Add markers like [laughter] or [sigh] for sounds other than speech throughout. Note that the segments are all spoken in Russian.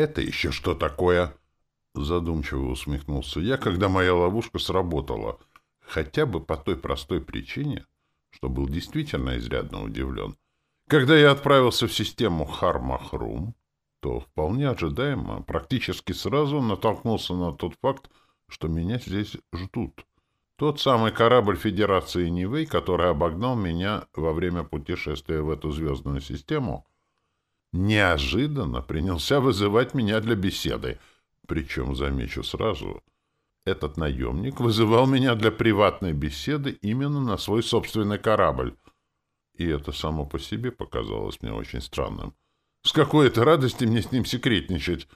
это еще что такое?» Задумчиво усмехнулся я, когда моя ловушка сработала. Хотя бы по той простой причине, что был действительно изрядно удивлен. Когда я отправился в систему Хармахрум, то вполне ожидаемо, практически сразу натолкнулся на тот факт, что меня здесь ждут. Тот самый корабль Федерации Нивэй, который обогнал меня во время путешествия в эту звездную систему, неожиданно принялся вызывать меня для беседы. Причем, замечу сразу, этот наемник вызывал меня для приватной беседы именно на свой собственный корабль. И это само по себе показалось мне очень странным. С какой-то радости мне с ним секретничать.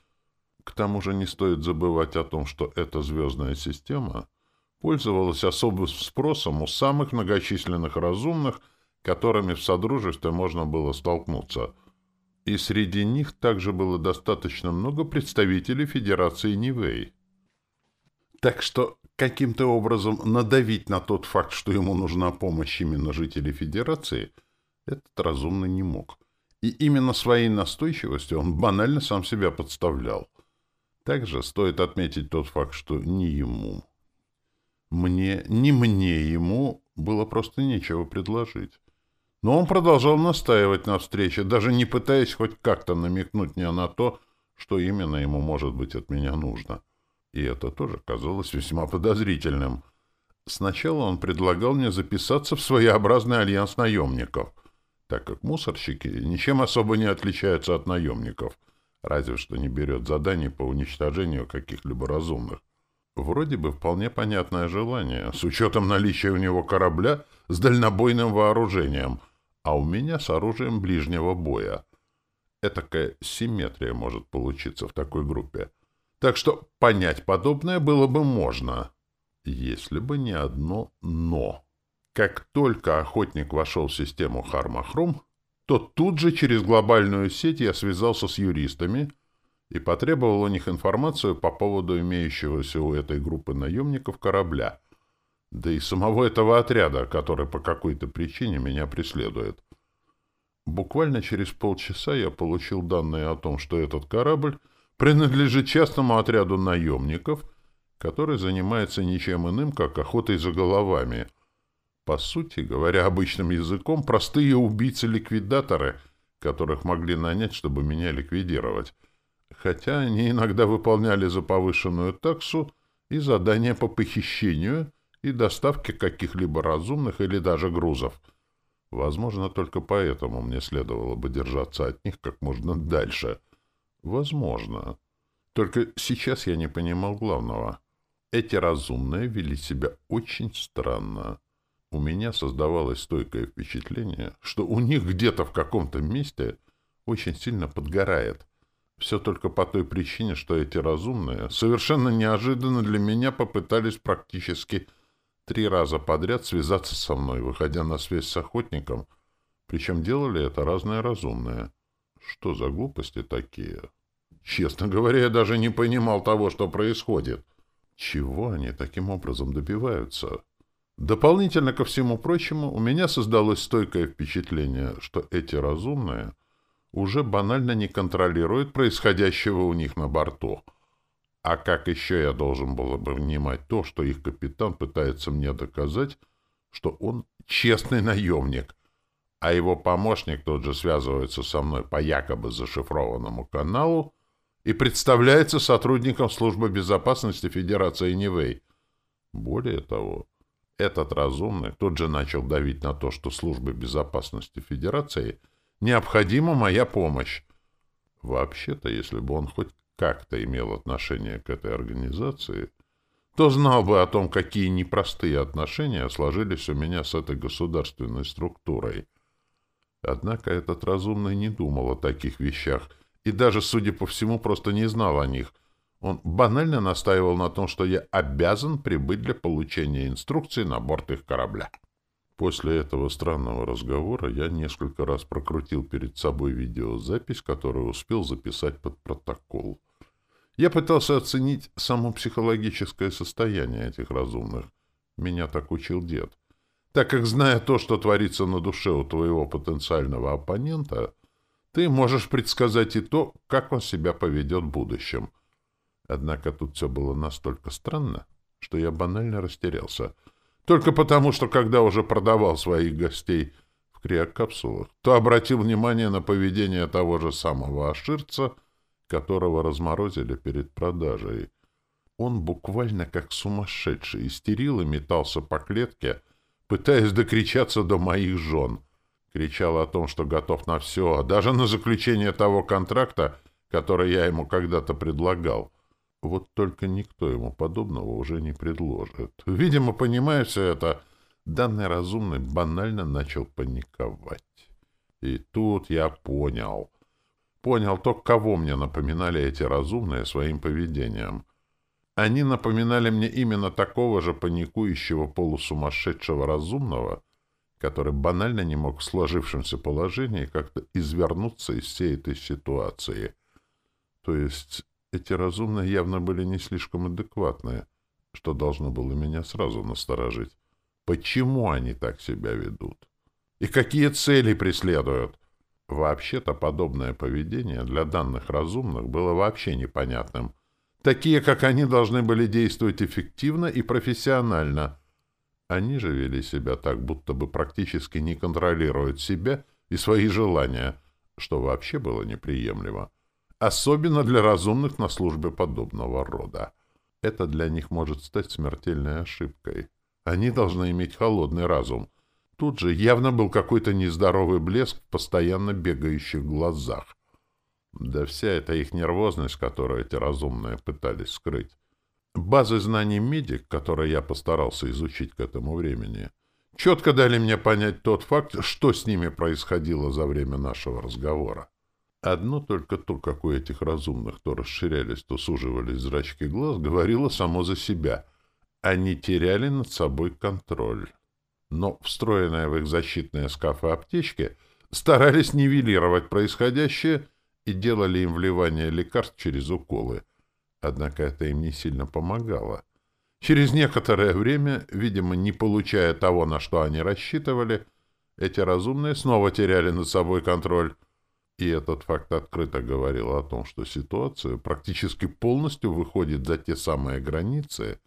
К тому же не стоит забывать о том, что эта звездная система пользовалась особым спросом у самых многочисленных разумных, которыми в Содружестве можно было столкнуться. И среди них также было достаточно много представителей Федерации Нивэй. Так что каким-то образом надавить на тот факт, что ему нужна помощь именно жителей Федерации, этот разумно не мог. И именно своей настойчивостью он банально сам себя подставлял. Также стоит отметить тот факт, что ни ему, мне, ни мне ему было просто нечего предложить. Но он продолжал настаивать на встрече, даже не пытаясь хоть как-то намекнуть мне на то, что именно ему может быть от меня нужно. И это тоже казалось весьма подозрительным. Сначала он предлагал мне записаться в своеобразный альянс наемников, так как мусорщики ничем особо не отличаются от наемников, разве что не берет заданий по уничтожению каких-либо разумных. Вроде бы вполне понятное желание, с учетом наличия у него корабля с дальнобойным вооружением, а у меня с оружием ближнего боя. Этакая симметрия может получиться в такой группе. Так что понять подобное было бы можно, если бы не одно «но». Как только охотник вошел в систему Хармахрум, то тут же через глобальную сеть я связался с юристами и потребовал у них информацию по поводу имеющегося у этой группы наемников корабля, да и самого этого отряда, который по какой-то причине меня преследует. Буквально через полчаса я получил данные о том, что этот корабль принадлежит частному отряду наемников, который занимается ничем иным, как охотой за головами. По сути, говоря обычным языком, простые убийцы-ликвидаторы, которых могли нанять, чтобы меня ликвидировать. Хотя они иногда выполняли за повышенную таксу и задания по похищению и доставке каких-либо разумных или даже грузов. Возможно, только поэтому мне следовало бы держаться от них как можно дальше — Возможно. Только сейчас я не понимал главного. Эти разумные вели себя очень странно. У меня создавалось стойкое впечатление, что у них где-то в каком-то месте очень сильно подгорает. Все только по той причине, что эти разумные совершенно неожиданно для меня попытались практически три раза подряд связаться со мной, выходя на связь с охотником, причем делали это разные разумные. Что за глупости такие? Честно говоря, я даже не понимал того, что происходит. Чего они таким образом добиваются? Дополнительно ко всему прочему, у меня создалось стойкое впечатление, что эти разумные уже банально не контролируют происходящего у них на борту. А как еще я должен был бы внимать то, что их капитан пытается мне доказать, что он честный наемник, а его помощник тот же связывается со мной по якобы зашифрованному каналу и представляется сотрудником Службы безопасности Федерации Нивэй. Более того, этот разумный тут же начал давить на то, что Службе безопасности Федерации необходима моя помощь. Вообще-то, если бы он хоть как-то имел отношение к этой организации, то знал бы о том, какие непростые отношения сложились у меня с этой государственной структурой — Однако этот разумный не думал о таких вещах и даже, судя по всему, просто не знал о них. Он банально настаивал на том, что я обязан прибыть для получения инструкций на борт их корабля. После этого странного разговора я несколько раз прокрутил перед собой видеозапись, которую успел записать под протокол. Я пытался оценить само психологическое состояние этих разумных. Меня так учил дед так как, зная то, что творится на душе у твоего потенциального оппонента, ты можешь предсказать и то, как он себя поведет в будущем. Однако тут все было настолько странно, что я банально растерялся. Только потому, что когда уже продавал своих гостей в криокапсулах, то обратил внимание на поведение того же самого аширца, которого разморозили перед продажей. Он буквально как сумасшедший истерил и метался по клетке, пытаясь докричаться до моих жен. Кричал о том, что готов на все, даже на заключение того контракта, который я ему когда-то предлагал. Вот только никто ему подобного уже не предложит. Видимо, понимая все это, данный разумный банально начал паниковать. И тут я понял. Понял то, кого мне напоминали эти разумные своим поведением. Они напоминали мне именно такого же паникующего полусумасшедшего разумного, который банально не мог в сложившемся положении как-то извернуться из всей этой ситуации. То есть эти разумные явно были не слишком адекватные, что должно было меня сразу насторожить. Почему они так себя ведут? И какие цели преследуют? Вообще-то подобное поведение для данных разумных было вообще непонятным. Такие, как они, должны были действовать эффективно и профессионально. Они же вели себя так, будто бы практически не контролируют себя и свои желания, что вообще было неприемлемо особенно для разумных на службе подобного рода. Это для них может стать смертельной ошибкой. Они должны иметь холодный разум. Тут же явно был какой-то нездоровый блеск в постоянно бегающих глазах. Да вся эта их нервозность, которую эти разумные пытались скрыть. Базы знаний медик, которые я постарался изучить к этому времени, четко дали мне понять тот факт, что с ними происходило за время нашего разговора. Одно только то, как у этих разумных то расширялись, то суживались зрачки глаз, говорило само за себя. Они теряли над собой контроль. Но встроенные в их защитные скафы аптечки старались нивелировать происходящее и делали им вливание лекарств через уколы. Однако это им не сильно помогало. Через некоторое время, видимо, не получая того, на что они рассчитывали, эти разумные снова теряли над собой контроль, и этот факт открыто говорил о том, что ситуация практически полностью выходит за те самые границы,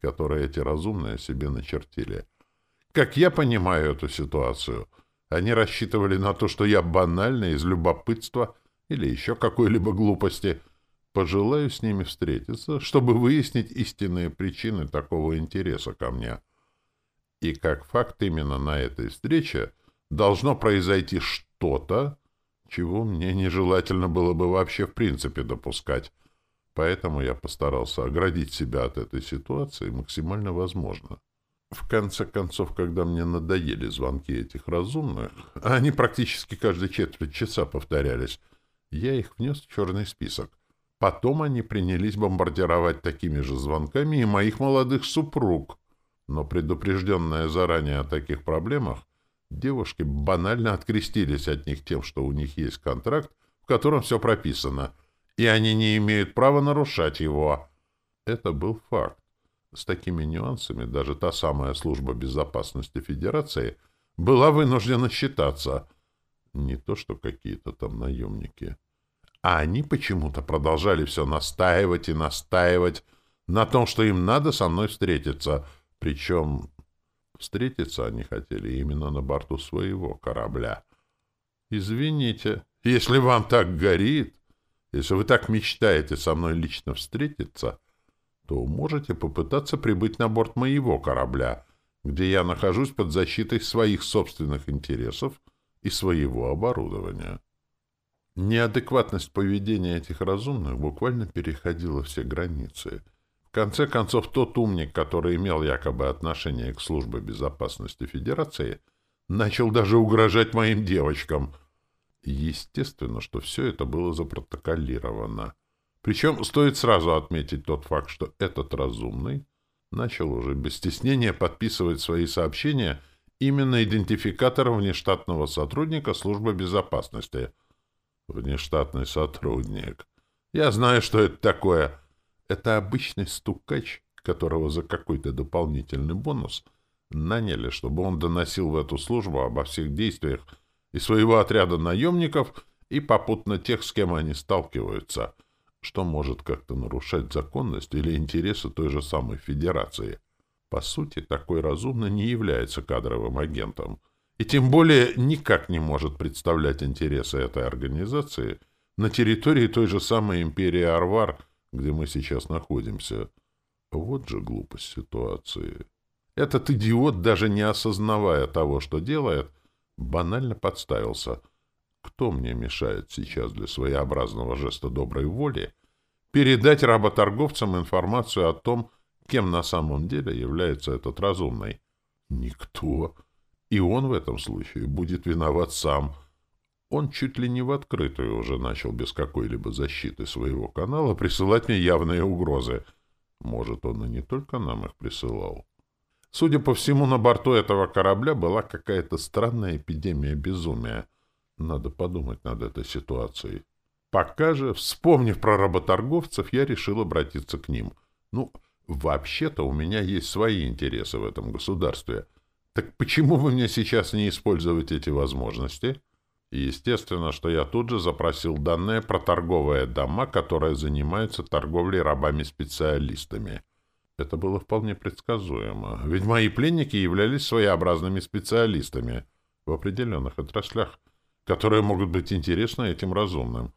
которые эти разумные себе начертили. Как я понимаю эту ситуацию, они рассчитывали на то, что я банально из любопытства или еще какой-либо глупости пожелаю с ними встретиться, чтобы выяснить истинные причины такого интереса ко мне. И как факт именно на этой встрече должно произойти что-то, чего мне нежелательно было бы вообще в принципе допускать. Поэтому я постарался оградить себя от этой ситуации максимально возможно. В конце концов, когда мне надоели звонки этих разумных, они практически каждые четверть часа повторялись, я их внес в черный список. Потом они принялись бомбардировать такими же звонками и моих молодых супруг. Но предупрежденная заранее о таких проблемах, Девушки банально открестились от них тем, что у них есть контракт, в котором все прописано, и они не имеют права нарушать его. Это был факт. С такими нюансами даже та самая служба безопасности Федерации была вынуждена считаться. Не то, что какие-то там наемники. А они почему-то продолжали все настаивать и настаивать на том, что им надо со мной встретиться. Причем Встретиться они хотели именно на борту своего корабля. Извините, если вам так горит, если вы так мечтаете со мной лично встретиться, то можете попытаться прибыть на борт моего корабля, где я нахожусь под защитой своих собственных интересов и своего оборудования. Неадекватность поведения этих разумных буквально переходила все границы — конце концов, тот умник, который имел якобы отношение к службе безопасности Федерации, начал даже угрожать моим девочкам. Естественно, что все это было запротоколировано. Причем стоит сразу отметить тот факт, что этот разумный начал уже без стеснения подписывать свои сообщения именно идентификатором внештатного сотрудника службы безопасности. Внештатный сотрудник. Я знаю, что это такое — это обычный стукач, которого за какой-то дополнительный бонус наняли, чтобы он доносил в эту службу обо всех действиях и своего отряда наемников и попутно тех, с кем они сталкиваются, что может как-то нарушать законность или интересы той же самой Федерации. По сути, такой разумно не является кадровым агентом, и тем более никак не может представлять интересы этой организации на территории той же самой империи Арвар, где мы сейчас находимся. Вот же глупость ситуации. Этот идиот, даже не осознавая того, что делает, банально подставился. Кто мне мешает сейчас для своеобразного жеста доброй воли передать работорговцам информацию о том, кем на самом деле является этот разумный? Никто. И он в этом случае будет виноват сам. Он чуть ли не в открытую уже начал без какой-либо защиты своего канала присылать мне явные угрозы. Может, он и не только нам их присылал. Судя по всему, на борту этого корабля была какая-то странная эпидемия безумия. Надо подумать над этой ситуацией. Пока же, вспомнив про работорговцев, я решил обратиться к ним. Ну, вообще-то у меня есть свои интересы в этом государстве. Так почему бы мне сейчас не использовать эти возможности? естественно, что я тут же запросил данные про торговые дома, которые занимаются торговлей рабами-специалистами. Это было вполне предсказуемо, ведь мои пленники являлись своеобразными специалистами в определенных отраслях, которые могут быть интересны этим разумным.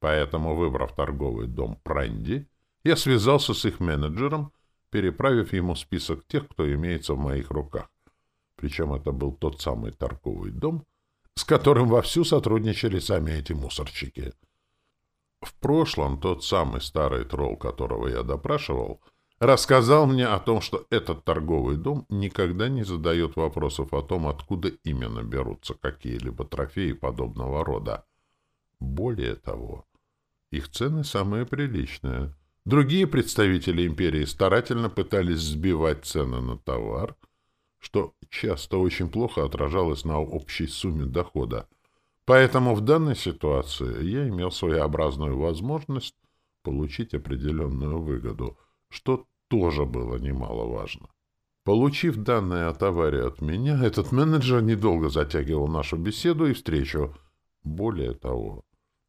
Поэтому, выбрав торговый дом Пранди, я связался с их менеджером, переправив ему список тех, кто имеется в моих руках. Причем это был тот самый торговый дом, с которым вовсю сотрудничали сами эти мусорщики. В прошлом тот самый старый тролл, которого я допрашивал, — рассказал мне о том, что этот торговый дом никогда не задает вопросов о том, откуда именно берутся какие-либо трофеи подобного рода. Более того, их цены самые приличные. Другие представители империи старательно пытались сбивать цены на товар, что часто очень плохо отражалось на общей сумме дохода. Поэтому в данной ситуации я имел своеобразную возможность получить определенную выгоду — что тоже было немаловажно. Получив данные о товаре от меня, этот менеджер недолго затягивал нашу беседу и встречу. Более того,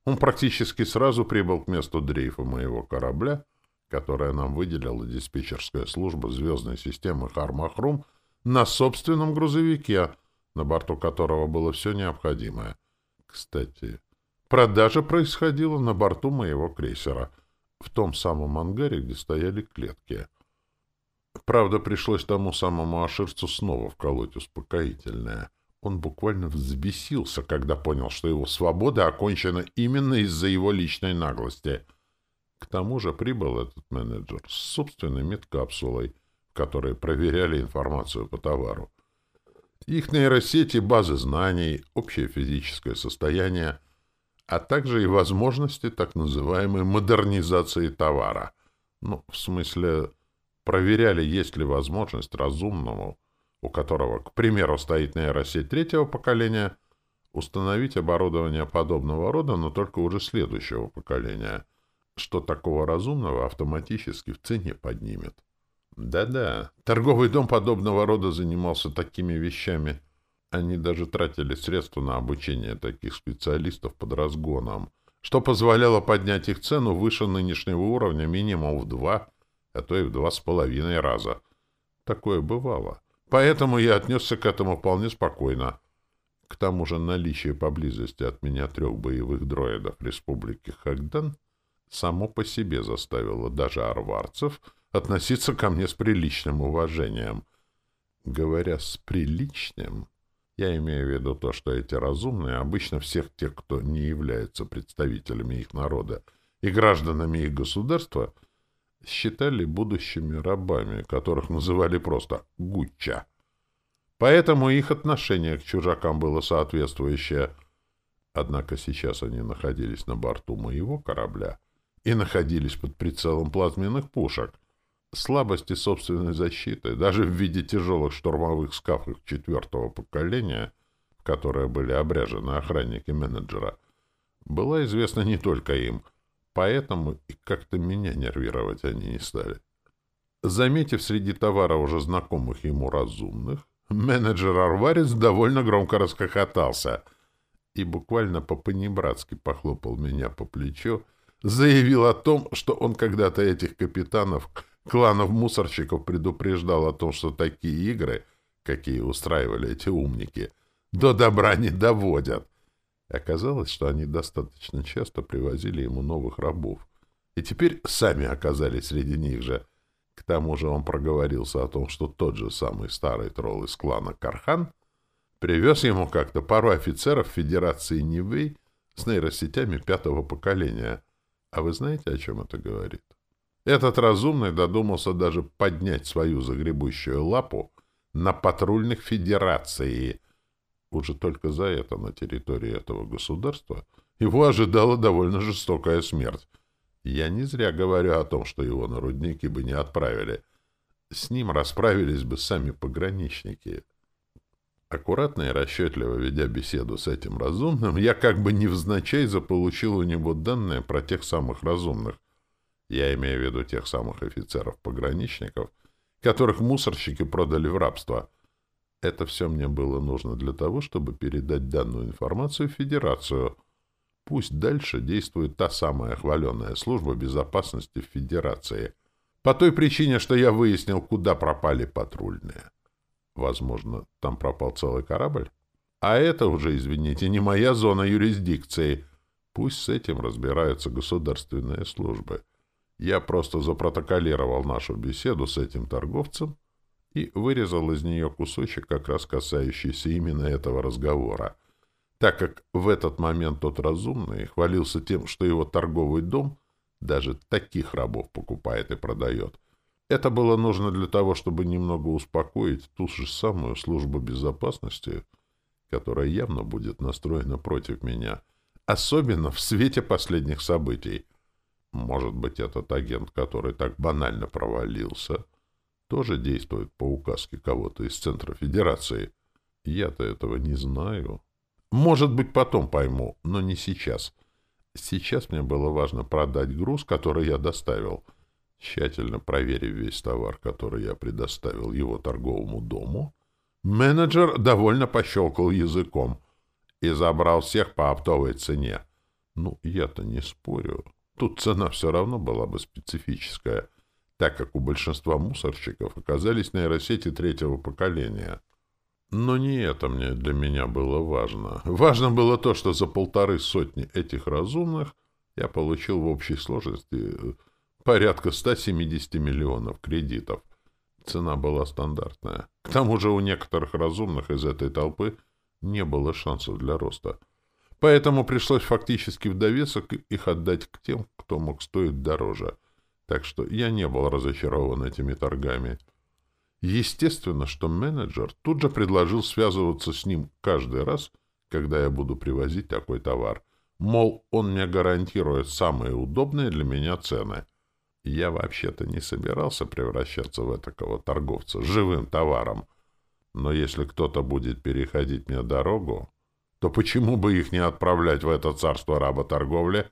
он практически сразу прибыл к месту дрейфа моего корабля, которое нам выделила диспетчерская служба звездной системы Хармахрум на собственном грузовике, на борту которого было все необходимое. Кстати, продажа происходила на борту моего крейсера — в том самом ангаре, где стояли клетки. Правда, пришлось тому самому аширцу снова вколоть успокоительное. Он буквально взбесился, когда понял, что его свобода окончена именно из-за его личной наглости. К тому же прибыл этот менеджер с собственной медкапсулой, в которой проверяли информацию по товару. Их нейросети, базы знаний, общее физическое состояние — а также и возможности так называемой модернизации товара. Ну, в смысле, проверяли, есть ли возможность разумному, у которого, к примеру, стоит нейросеть третьего поколения, установить оборудование подобного рода, но только уже следующего поколения, что такого разумного автоматически в цене поднимет. Да-да, торговый дом подобного рода занимался такими вещами – они даже тратили средства на обучение таких специалистов под разгоном, что позволяло поднять их цену выше нынешнего уровня минимум в два, а то и в два с половиной раза. Такое бывало. Поэтому я отнесся к этому вполне спокойно. К тому же наличие поблизости от меня трех боевых дроидов Республики Хагдан само по себе заставило даже арварцев относиться ко мне с приличным уважением. Говоря «с приличным», я имею в виду то, что эти разумные, обычно всех тех, кто не является представителями их народа и гражданами их государства, считали будущими рабами, которых называли просто «гучча». Поэтому их отношение к чужакам было соответствующее. Однако сейчас они находились на борту моего корабля и находились под прицелом плазменных пушек — слабости собственной защиты, даже в виде тяжелых штурмовых скафов четвертого поколения, в которые были обряжены охранники менеджера, была известна не только им, поэтому и как-то меня нервировать они не стали. Заметив среди товара уже знакомых ему разумных, менеджер Арварец довольно громко расхохотался. и буквально по-понебратски похлопал меня по плечу, заявил о том, что он когда-то этих капитанов кланов мусорщиков предупреждал о том, что такие игры, какие устраивали эти умники, до добра не доводят. Оказалось, что они достаточно часто привозили ему новых рабов, и теперь сами оказались среди них же. К тому же он проговорился о том, что тот же самый старый тролл из клана Кархан привез ему как-то пару офицеров Федерации Нивэй с нейросетями пятого поколения. А вы знаете, о чем это говорит? Этот разумный додумался даже поднять свою загребущую лапу на патрульных Федерации. Уже только за это на территории этого государства его ожидала довольно жестокая смерть. Я не зря говорю о том, что его на рудники бы не отправили. С ним расправились бы сами пограничники. Аккуратно и расчетливо ведя беседу с этим разумным, я как бы невзначай заполучил у него данные про тех самых разумных. Я имею в виду тех самых офицеров-пограничников, которых мусорщики продали в рабство. Это все мне было нужно для того, чтобы передать данную информацию в Федерацию. Пусть дальше действует та самая хваленная служба безопасности в Федерации. По той причине, что я выяснил, куда пропали патрульные. Возможно, там пропал целый корабль? А это уже, извините, не моя зона юрисдикции. Пусть с этим разбираются государственные службы. Я просто запротоколировал нашу беседу с этим торговцем и вырезал из нее кусочек, как раз касающийся именно этого разговора, так как в этот момент тот разумный хвалился тем, что его торговый дом даже таких рабов покупает и продает — это было нужно для того, чтобы немного успокоить ту же самую службу безопасности, которая явно будет настроена против меня, особенно в свете последних событий. Может быть, этот агент, который так банально провалился, тоже действует по указке кого-то из Центра Федерации. Я-то этого не знаю. Может быть, потом пойму, но не сейчас. Сейчас мне было важно продать груз, который я доставил — Тщательно проверив весь товар, который я предоставил его торговому дому, менеджер довольно пощелкал языком и забрал всех по оптовой цене. Ну, я-то не спорю. Тут цена все равно была бы специфическая, так как у большинства мусорщиков оказались нейросети третьего поколения. Но не это мне для меня было важно. Важно было то, что за полторы сотни этих разумных я получил в общей сложности порядка 170 миллионов кредитов. Цена была стандартная. К тому же у некоторых разумных из этой толпы не было шансов для роста. Поэтому пришлось фактически в довесок их отдать к тем, кто мог стоить дороже. Так что я не был разочарован этими торгами. Естественно, что менеджер тут же предложил связываться с ним каждый раз, когда я буду привозить такой товар. Мол, он мне гарантирует самые удобные для меня цены — я вообще-то не собирался превращаться в такого торговца живым товаром. Но если кто-то будет переходить мне дорогу, то почему бы их не отправлять в это царство работорговли?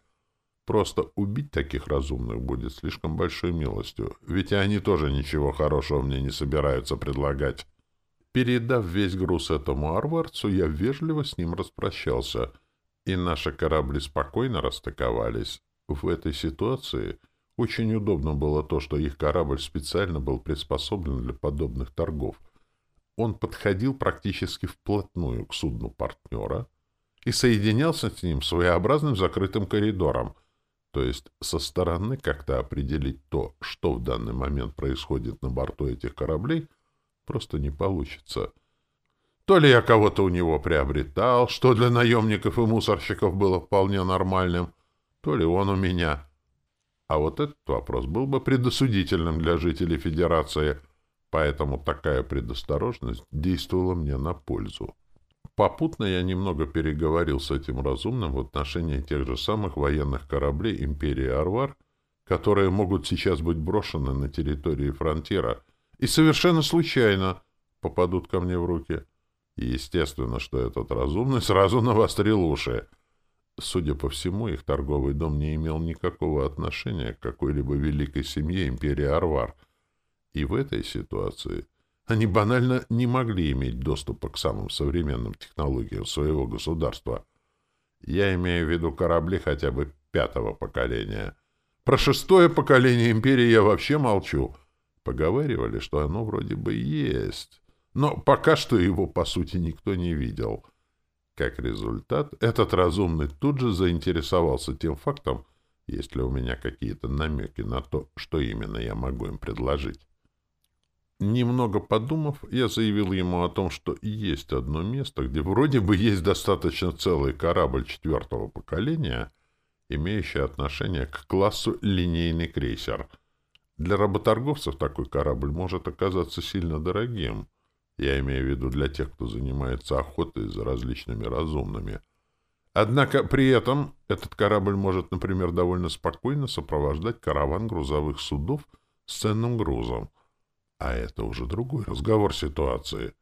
Просто убить таких разумных будет слишком большой милостью, ведь они тоже ничего хорошего мне не собираются предлагать. Передав весь груз этому арварцу, я вежливо с ним распрощался, и наши корабли спокойно расстыковались. В этой ситуации очень удобно было то, что их корабль специально был приспособлен для подобных торгов. Он подходил практически вплотную к судну партнера и соединялся с ним своеобразным закрытым коридором, то есть со стороны как-то определить то, что в данный момент происходит на борту этих кораблей, просто не получится. То ли я кого-то у него приобретал, что для наемников и мусорщиков было вполне нормальным, то ли он у меня — а вот этот вопрос был бы предосудительным для жителей Федерации, поэтому такая предосторожность действовала мне на пользу. Попутно я немного переговорил с этим разумным в отношении тех же самых военных кораблей Империи Арвар, которые могут сейчас быть брошены на территории фронтира и совершенно случайно попадут ко мне в руки. И естественно, что этот разумный сразу навострил уши — Судя по всему, их торговый дом не имел никакого отношения к какой-либо великой семье империи Арвар. И в этой ситуации они банально не могли иметь доступа к самым современным технологиям своего государства. Я имею в виду корабли хотя бы пятого поколения. Про шестое поколение империи я вообще молчу. Поговаривали, что оно вроде бы есть. Но пока что его, по сути, никто не видел. Как результат, этот разумный тут же заинтересовался тем фактом, есть ли у меня какие-то намеки на то, что именно я могу им предложить. Немного подумав, я заявил ему о том, что есть одно место, где вроде бы есть достаточно целый корабль четвертого поколения, имеющий отношение к классу линейный крейсер. Для работорговцев такой корабль может оказаться сильно дорогим. Я имею в виду для тех, кто занимается охотой за различными разумными. Однако при этом этот корабль может, например, довольно спокойно сопровождать караван грузовых судов с ценным грузом. А это уже другой разговор ситуации.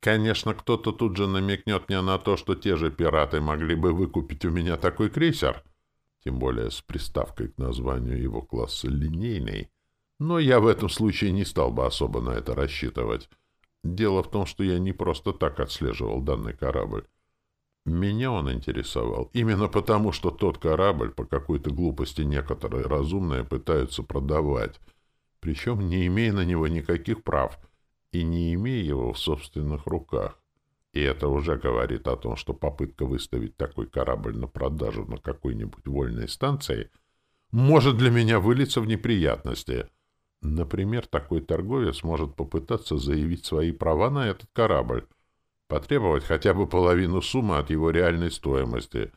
Конечно, кто-то тут же намекнет мне на то, что те же пираты могли бы выкупить у меня такой крейсер, тем более с приставкой к названию его класса «линейный». Но я в этом случае не стал бы особо на это рассчитывать. Дело в том, что я не просто так отслеживал данный корабль. Меня он интересовал именно потому, что тот корабль по какой-то глупости некоторые разумные пытаются продавать — причем не имея на него никаких прав и не имея его в собственных руках. И это уже говорит о том, что попытка выставить такой корабль на продажу на какой-нибудь вольной станции может для меня вылиться в неприятности. Например, такой торговец может попытаться заявить свои права на этот корабль, потребовать хотя бы половину суммы от его реальной стоимости,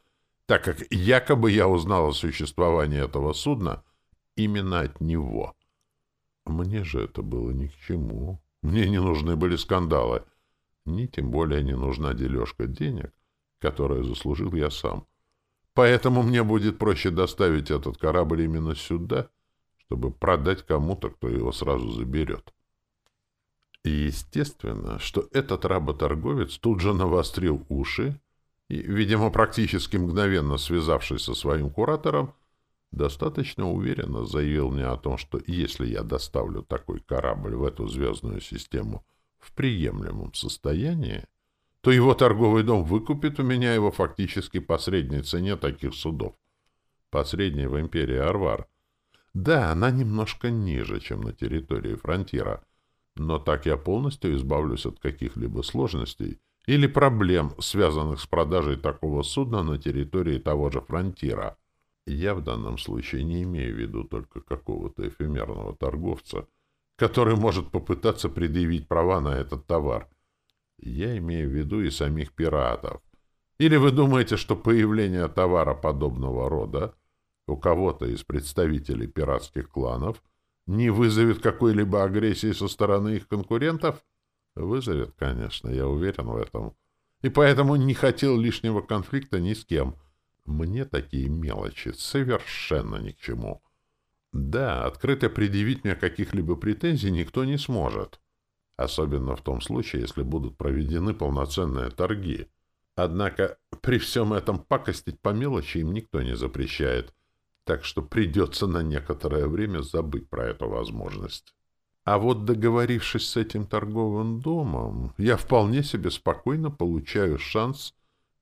так как якобы я узнал о существовании этого судна именно от него. Мне же это было ни к чему. Мне не нужны были скандалы. Ни тем более не нужна дележка денег, которую заслужил я сам. Поэтому мне будет проще доставить этот корабль именно сюда, чтобы продать кому-то, кто его сразу заберет. И естественно, что этот работорговец тут же навострил уши и, видимо, практически мгновенно связавшись со своим куратором, достаточно уверенно заявил мне о том, что если я доставлю такой корабль в эту звездную систему в приемлемом состоянии, то его торговый дом выкупит у меня его фактически по средней цене таких судов. По средней в империи Арвар. Да, она немножко ниже, чем на территории фронтира, но так я полностью избавлюсь от каких-либо сложностей или проблем, связанных с продажей такого судна на территории того же фронтира. Я в данном случае не имею в виду только какого-то эфемерного торговца, который может попытаться предъявить права на этот товар. Я имею в виду и самих пиратов. Или вы думаете, что появление товара подобного рода у кого-то из представителей пиратских кланов не вызовет какой-либо агрессии со стороны их конкурентов? Вызовет, конечно, я уверен в этом. И поэтому не хотел лишнего конфликта ни с кем — мне такие мелочи совершенно ни к чему. Да, открыто предъявить мне каких-либо претензий никто не сможет. Особенно в том случае, если будут проведены полноценные торги. Однако при всем этом пакостить по мелочи им никто не запрещает. Так что придется на некоторое время забыть про эту возможность. А вот договорившись с этим торговым домом, я вполне себе спокойно получаю шанс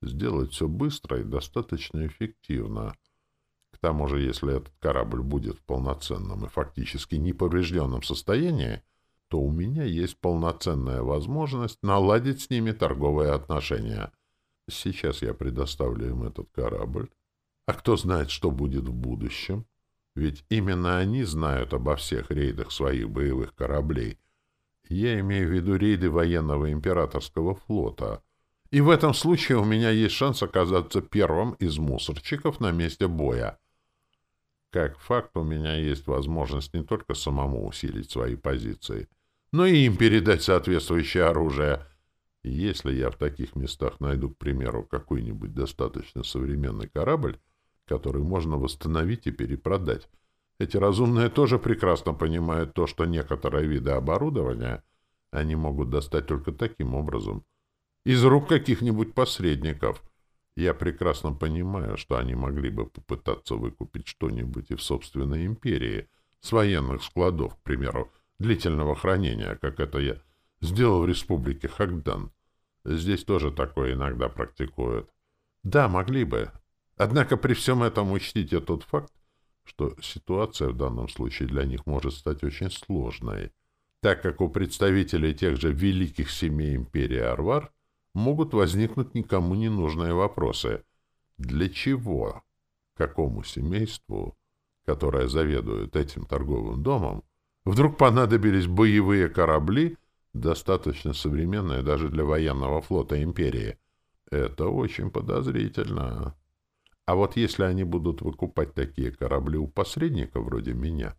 сделать все быстро и достаточно эффективно. К тому же, если этот корабль будет в полноценном и фактически неповрежденном состоянии, то у меня есть полноценная возможность наладить с ними торговые отношения. Сейчас я предоставлю им этот корабль. А кто знает, что будет в будущем? Ведь именно они знают обо всех рейдах своих боевых кораблей. Я имею в виду рейды военного императорского флота — и в этом случае у меня есть шанс оказаться первым из мусорчиков на месте боя. Как факт, у меня есть возможность не только самому усилить свои позиции, но и им передать соответствующее оружие. Если я в таких местах найду, к примеру, какой-нибудь достаточно современный корабль, который можно восстановить и перепродать, эти разумные тоже прекрасно понимают то, что некоторые виды оборудования они могут достать только таким образом — из рук каких-нибудь посредников. Я прекрасно понимаю, что они могли бы попытаться выкупить что-нибудь и в собственной империи, с военных складов, к примеру, длительного хранения, как это я сделал в республике Хагдан. Здесь тоже такое иногда практикуют. Да, могли бы. Однако при всем этом учтите тот факт, что ситуация в данном случае для них может стать очень сложной, так как у представителей тех же великих семей империи Арвар могут возникнуть никому не нужные вопросы. Для чего? Какому семейству, которое заведует этим торговым домом, вдруг понадобились боевые корабли, достаточно современные даже для военного флота империи? Это очень подозрительно. А вот если они будут выкупать такие корабли у посредника вроде меня,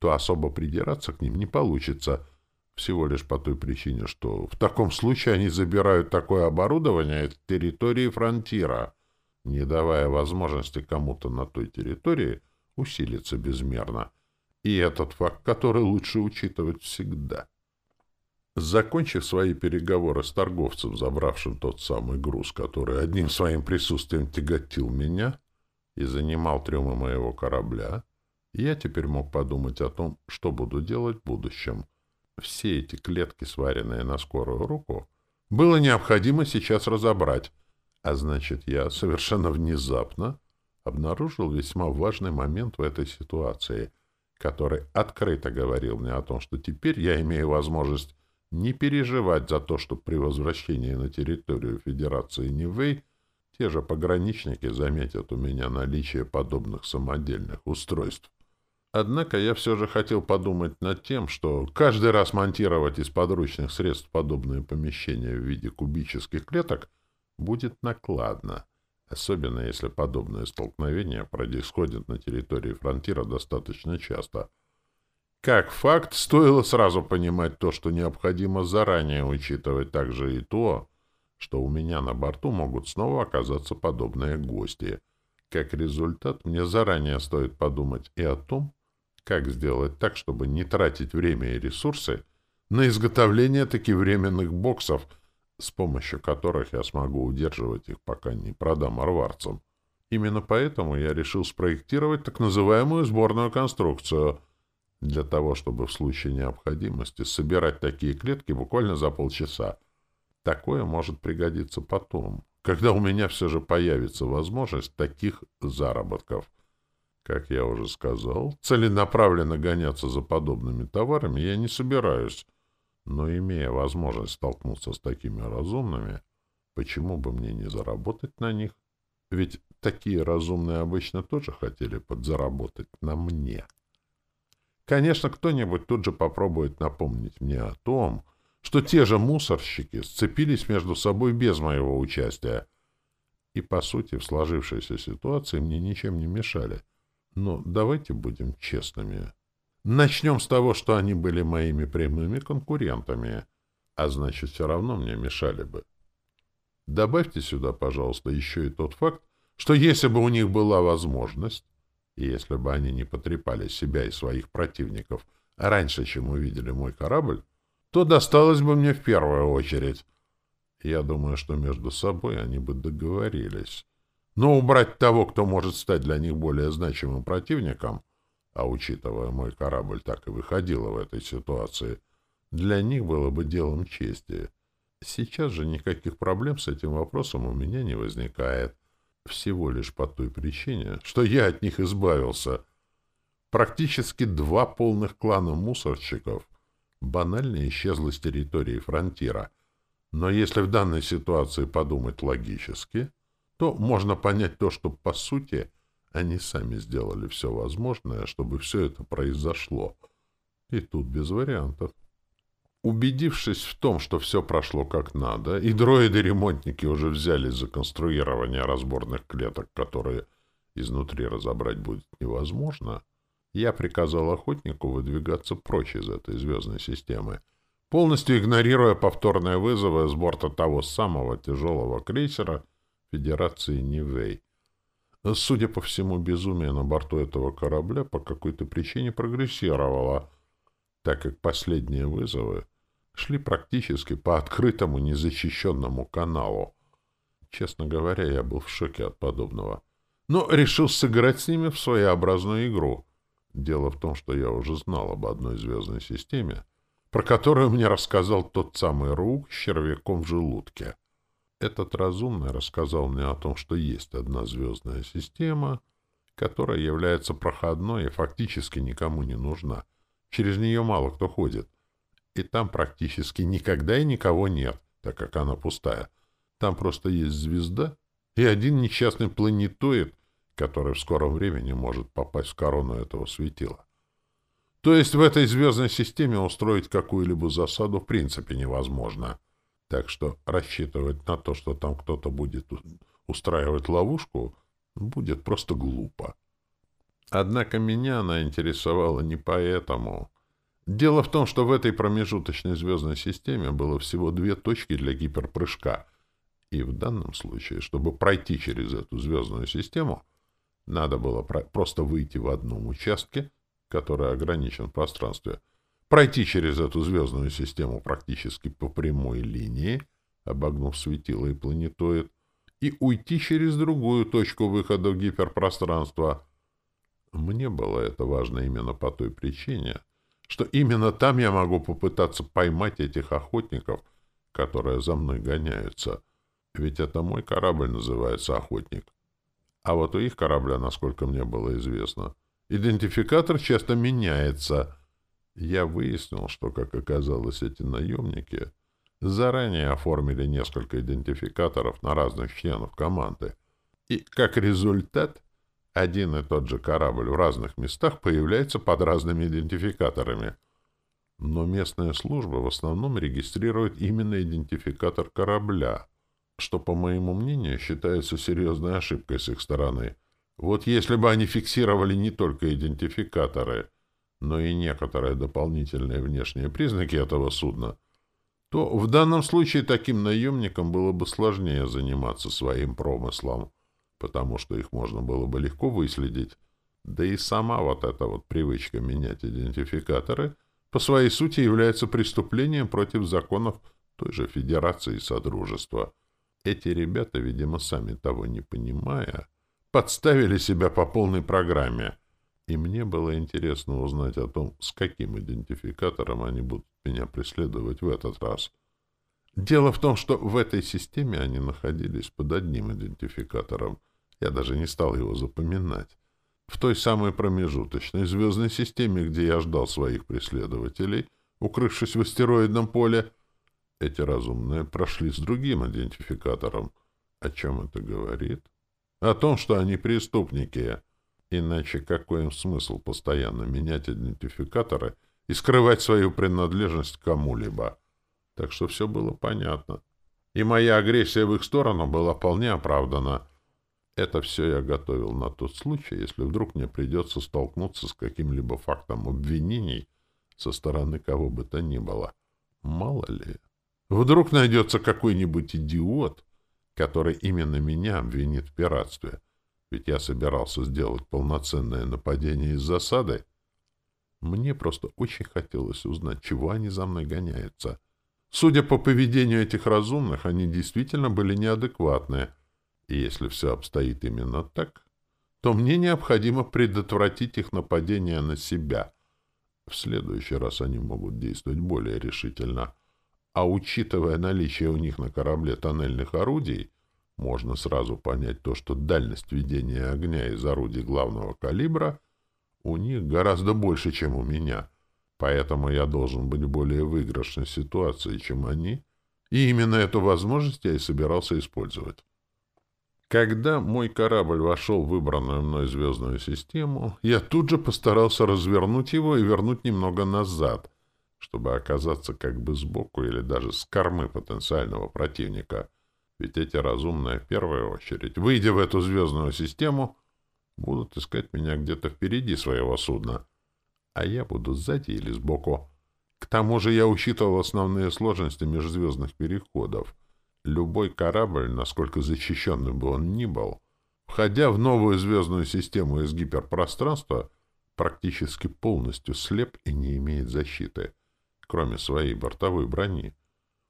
то особо придираться к ним не получится, всего лишь по той причине, что в таком случае они забирают такое оборудование с территории фронтира, не давая возможности кому-то на той территории усилиться безмерно. И этот факт, который лучше учитывать всегда. Закончив свои переговоры с торговцем, забравшим тот самый груз, который одним своим присутствием тяготил меня и занимал трюмы моего корабля, я теперь мог подумать о том, что буду делать в будущем. Все эти клетки, сваренные на скорую руку, было необходимо сейчас разобрать, а значит, я совершенно внезапно обнаружил весьма важный момент в этой ситуации, который открыто говорил мне о том, что теперь я имею возможность не переживать за то, что при возвращении на территорию Федерации Нивэй те же пограничники заметят у меня наличие подобных самодельных устройств. Однако я все же хотел подумать над тем, что каждый раз монтировать из подручных средств подобные помещения в виде кубических клеток будет накладно, особенно если подобные столкновения происходят на территории фронтира достаточно часто — как факт, стоило сразу понимать то, что необходимо заранее учитывать также и то, что у меня на борту могут снова оказаться подобные гости. Как результат, мне заранее стоит подумать и о том, как сделать так, чтобы не тратить время и ресурсы на изготовление таких временных боксов, с помощью которых я смогу удерживать их, пока не продам арварцам. Именно поэтому я решил спроектировать так называемую сборную конструкцию — для того, чтобы в случае необходимости собирать такие клетки буквально за полчаса. Такое может пригодиться потом, когда у меня все же появится возможность таких заработков. Как я уже сказал, целенаправленно гоняться за подобными товарами я не собираюсь, но имея возможность столкнуться с такими разумными, почему бы мне не заработать на них? Ведь такие разумные обычно тоже хотели подзаработать на мне. Конечно, кто-нибудь тут же попробует напомнить мне о том, что те же мусорщики сцепились между собой без моего участия. И, по сути, в сложившейся ситуации мне ничем не мешали. Но давайте будем честными. Начнем с того, что они были моими прямыми конкурентами, а значит, все равно мне мешали бы. Добавьте сюда, пожалуйста, еще и тот факт, что если бы у них была возможность, и если бы они не потрепали себя и своих противников раньше, чем увидели мой корабль, то досталось бы мне в первую очередь. Я думаю, что между собой они бы договорились. Но убрать того, кто может стать для них более значимым противником, а учитывая мой корабль так и выходило в этой ситуации, для них было бы делом чести. Сейчас же никаких проблем с этим вопросом у меня не возникает всего лишь по той причине, что я от них избавился. Практически два полных клана мусорщиков банально исчезло с территории фронтира. Но если в данной ситуации подумать логически, то можно понять то, что, по сути, они сами сделали все возможное, чтобы все это произошло. И тут без вариантов. Убедившись в том, что все прошло как надо, и дроиды-ремонтники уже взялись за конструирование разборных клеток, которые изнутри разобрать будет невозможно, я приказал охотнику выдвигаться прочь из этой звездной системы, полностью игнорируя повторные вызовы с борта того самого тяжелого крейсера Федерации Нивей. Судя по всему, безумие на борту этого корабля по какой-то причине прогрессировало, так как последние вызовы шли практически по открытому незащищенному каналу. Честно говоря, я был в шоке от подобного. Но решил сыграть с ними в своеобразную игру. Дело в том, что я уже знал об одной звездной системе, про которую мне рассказал тот самый Рук с червяком в желудке. Этот разумный рассказал мне о том, что есть одна звездная система, которая является проходной и фактически никому не нужна. Через нее мало кто ходит. И там практически никогда и никого нет, так как она пустая. Там просто есть звезда и один несчастный планетоид, который в скором времени может попасть в корону этого светила. То есть в этой звездной системе устроить какую-либо засаду в принципе невозможно. Так что рассчитывать на то, что там кто-то будет устраивать ловушку, будет просто глупо. Однако меня она интересовала не поэтому. Дело в том, что в этой промежуточной звездной системе было всего две точки для гиперпрыжка. И в данном случае, чтобы пройти через эту звездную систему, надо было просто выйти в одном участке, который ограничен в пространстве, пройти через эту звездную систему практически по прямой линии, обогнув светило и планетоид, и уйти через другую точку выхода в гиперпространство. Мне было это важно именно по той причине, что именно там я могу попытаться поймать этих охотников, которые за мной гоняются. Ведь это мой корабль называется «Охотник». А вот у их корабля, насколько мне было известно, идентификатор часто меняется. Я выяснил, что, как оказалось, эти наемники заранее оформили несколько идентификаторов на разных членов команды. И, как результат, один и тот же корабль в разных местах появляется под разными идентификаторами. Но местная служба в основном регистрирует именно идентификатор корабля — что, по моему мнению, считается серьезной ошибкой с их стороны. Вот если бы они фиксировали не только идентификаторы, но и некоторые дополнительные внешние признаки этого судна, то в данном случае таким наемникам было бы сложнее заниматься своим промыслом, потому что их можно было бы легко выследить. Да и сама вот эта вот привычка менять идентификаторы по своей сути является преступлением против законов той же Федерации Содружества — эти ребята, видимо, сами того не понимая, подставили себя по полной программе. И мне было интересно узнать о том, с каким идентификатором они будут меня преследовать в этот раз. Дело в том, что в этой системе они находились под одним идентификатором. Я даже не стал его запоминать. В той самой промежуточной звездной системе, где я ждал своих преследователей, укрывшись в астероидном поле, эти разумные прошли с другим идентификатором. О чем это говорит? О том, что они преступники. Иначе какой им смысл постоянно менять идентификаторы и скрывать свою принадлежность кому-либо? Так что все было понятно. И моя агрессия в их сторону была вполне оправдана. Это все я готовил на тот случай, если вдруг мне придется столкнуться с каким-либо фактом обвинений со стороны кого бы то ни было. Мало ли... Вдруг найдется какой-нибудь идиот, который именно меня обвинит в пиратстве. Ведь я собирался сделать полноценное нападение из засады. Мне просто очень хотелось узнать, чего они за мной гоняются. Судя по поведению этих разумных, они действительно были неадекватные. И если все обстоит именно так, то мне необходимо предотвратить их нападение на себя. В следующий раз они могут действовать более решительно — а учитывая наличие у них на корабле тоннельных орудий, можно сразу понять то, что дальность ведения огня из орудий главного калибра у них гораздо больше, чем у меня. Поэтому я должен быть более выигрышной ситуации, чем они, и именно эту возможность я и собирался использовать. Когда мой корабль вошел в выбранную мной звездную систему, я тут же постарался развернуть его и вернуть немного назад — чтобы оказаться как бы сбоку или даже с кормы потенциального противника. Ведь эти разумные в первую очередь, выйдя в эту звездную систему, будут искать меня где-то впереди своего судна, а я буду сзади или сбоку. К тому же я учитывал основные сложности межзвездных переходов. Любой корабль, насколько защищенным бы он ни был, входя в новую звездную систему из гиперпространства, практически полностью слеп и не имеет защиты кроме своей бортовой брони.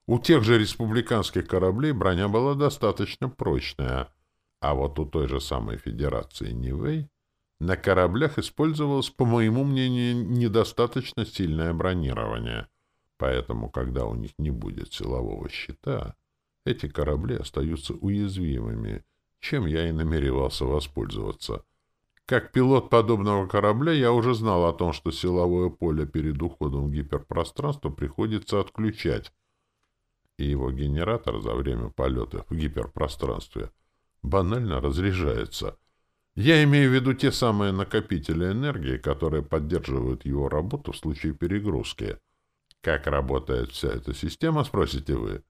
У тех же республиканских кораблей броня была достаточно прочная, а вот у той же самой Федерации Нивэй на кораблях использовалось, по моему мнению, недостаточно сильное бронирование. Поэтому, когда у них не будет силового щита, эти корабли остаются уязвимыми, чем я и намеревался воспользоваться. Как пилот подобного корабля я уже знал о том, что силовое поле перед уходом в гиперпространство приходится отключать, и его генератор за время полета в гиперпространстве банально разряжается. Я имею в виду те самые накопители энергии, которые поддерживают его работу в случае перегрузки. Как работает вся эта система, спросите вы?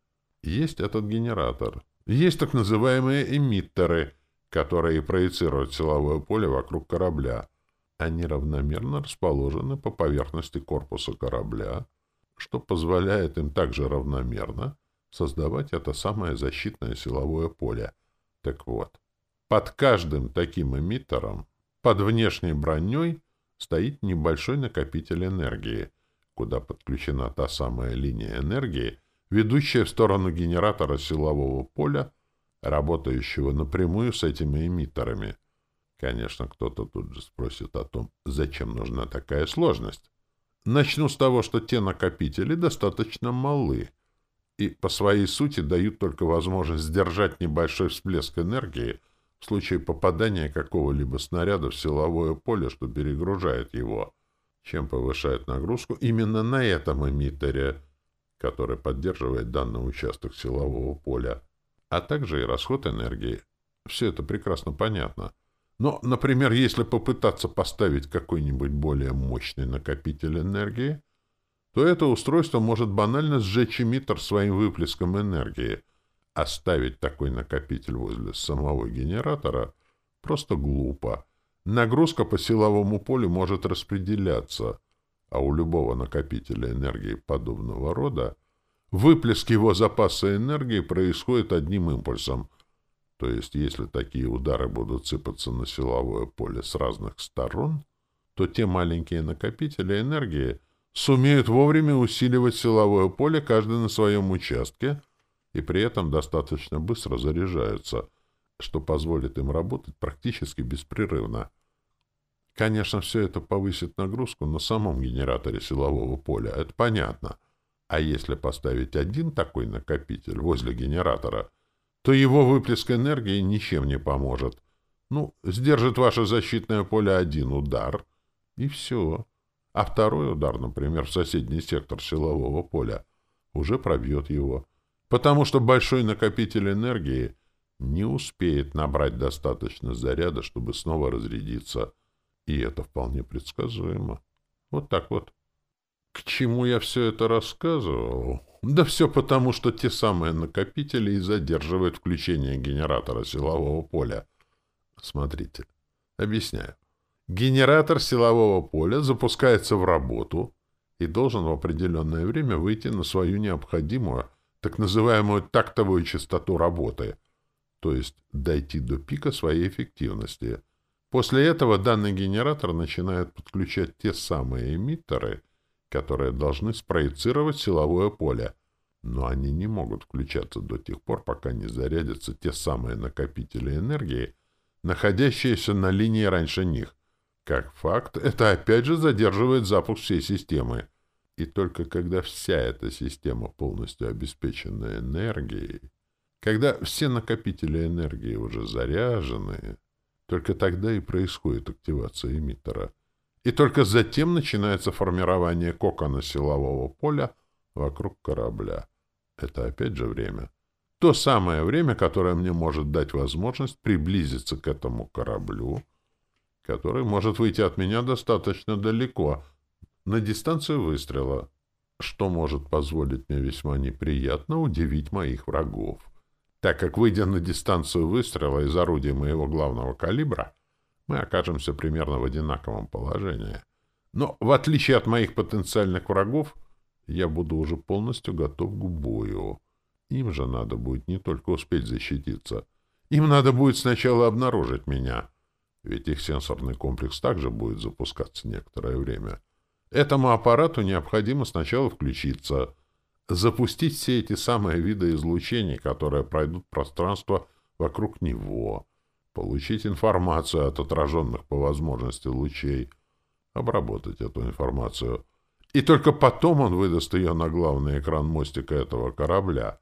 Есть этот генератор. Есть так называемые эмиттеры, которые проецируют силовое поле вокруг корабля. Они равномерно расположены по поверхности корпуса корабля, что позволяет им также равномерно создавать это самое защитное силовое поле. Так вот, под каждым таким эмиттером, под внешней броней, стоит небольшой накопитель энергии, куда подключена та самая линия энергии, ведущая в сторону генератора силового поля, работающего напрямую с этими эмиттерами. Конечно, кто-то тут же спросит о том, зачем нужна такая сложность. Начну с того, что те накопители достаточно малы и по своей сути дают только возможность сдержать небольшой всплеск энергии в случае попадания какого-либо снаряда в силовое поле, что перегружает его, чем повышает нагрузку именно на этом эмиттере, который поддерживает данный участок силового поля, а также и расход энергии. Все это прекрасно понятно. Но, например, если попытаться поставить какой-нибудь более мощный накопитель энергии, то это устройство может банально сжечь эмиттер своим выплеском энергии. Оставить такой накопитель возле самого генератора просто глупо. Нагрузка по силовому полю может распределяться — а у любого накопителя энергии подобного рода выплеск его запаса энергии происходит одним импульсом. То есть, если такие удары будут сыпаться на силовое поле с разных сторон, то те маленькие накопители энергии сумеют вовремя усиливать силовое поле каждый на своем участке и при этом достаточно быстро заряжаются, что позволит им работать практически беспрерывно. Конечно, все это повысит нагрузку на самом генераторе силового поля, это понятно. А если поставить один такой накопитель возле генератора, то его выплеск энергии ничем не поможет. Ну, сдержит ваше защитное поле один удар, и все. А второй удар, например, в соседний сектор силового поля, уже пробьет его. Потому что большой накопитель энергии не успеет набрать достаточно заряда, чтобы снова разрядиться. И это вполне предсказуемо. Вот так вот. К чему я все это рассказывал? Да все потому, что те самые накопители и задерживают включение генератора силового поля. Смотрите, объясняю. Генератор силового поля запускается в работу и должен в определенное время выйти на свою необходимую, так называемую тактовую частоту работы, то есть дойти до пика своей эффективности — После этого данный генератор начинает подключать те самые эмиттеры, которые должны спроецировать силовое поле, но они не могут включаться до тех пор, пока не зарядятся те самые накопители энергии, находящиеся на линии раньше них. Как факт, это опять же задерживает запуск всей системы. И только когда вся эта система полностью обеспечена энергией, когда все накопители энергии уже заряжены, только тогда и происходит активация эмиттера. И только затем начинается формирование кокона силового поля вокруг корабля. Это опять же время. То самое время, которое мне может дать возможность приблизиться к этому кораблю, который может выйти от меня достаточно далеко, на дистанцию выстрела, что может позволить мне весьма неприятно удивить моих врагов так как, выйдя на дистанцию выстрела из орудия моего главного калибра, мы окажемся примерно в одинаковом положении. Но, в отличие от моих потенциальных врагов, я буду уже полностью готов к бою. Им же надо будет не только успеть защититься. Им надо будет сначала обнаружить меня, ведь их сенсорный комплекс также будет запускаться некоторое время. Этому аппарату необходимо сначала включиться — запустить все эти самые виды излучений, которые пройдут пространство вокруг него, получить информацию от отраженных по возможности лучей, обработать эту информацию, и только потом он выдаст ее на главный экран мостика этого корабля.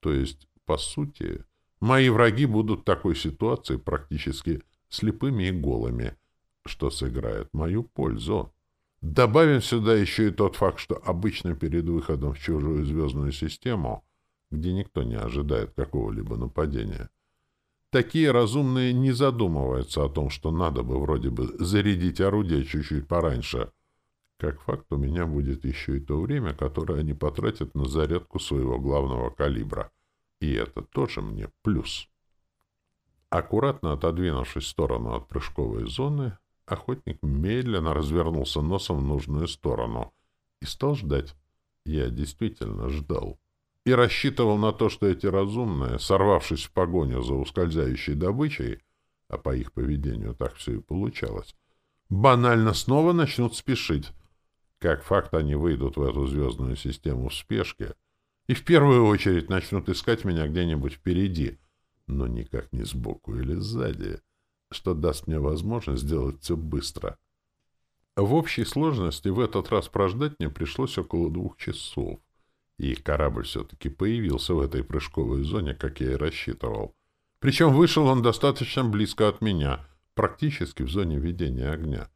То есть, по сути, мои враги будут в такой ситуации практически слепыми и голыми, что сыграет мою пользу. Добавим сюда еще и тот факт, что обычно перед выходом в чужую звездную систему, где никто не ожидает какого-либо нападения, такие разумные не задумываются о том, что надо бы вроде бы зарядить орудие чуть-чуть пораньше. Как факт, у меня будет еще и то время, которое они потратят на зарядку своего главного калибра. И это тоже мне плюс. Аккуратно отодвинувшись в сторону от прыжковой зоны, охотник медленно развернулся носом в нужную сторону и стал ждать. Я действительно ждал. И рассчитывал на то, что эти разумные, сорвавшись в погоню за ускользающей добычей, а по их поведению так все и получалось, банально снова начнут спешить. Как факт, они выйдут в эту звездную систему в спешке и в первую очередь начнут искать меня где-нибудь впереди — но никак не сбоку или сзади, что даст мне возможность сделать все быстро. В общей сложности в этот раз прождать мне пришлось около двух часов, и корабль все-таки появился в этой прыжковой зоне, как я и рассчитывал. Причем вышел он достаточно близко от меня, практически в зоне ведения огня,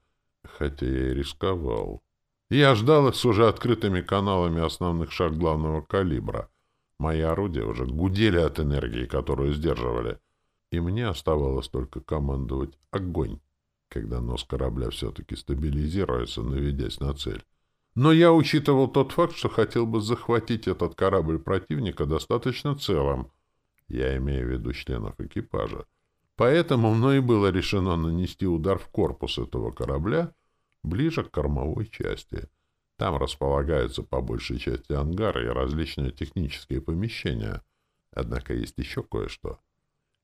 хотя я и рисковал. Я ждал их с уже открытыми каналами основных шаг главного калибра — Мои орудия уже гудели от энергии, которую сдерживали, и мне оставалось только командовать «огонь», когда нос корабля все-таки стабилизируется, наведясь на цель. Но я учитывал тот факт, что хотел бы захватить этот корабль противника достаточно целым. Я имею в виду членов экипажа. Поэтому мной было решено нанести удар в корпус этого корабля ближе к кормовой части — там располагаются по большей части ангары и различные технические помещения. Однако есть еще кое-что.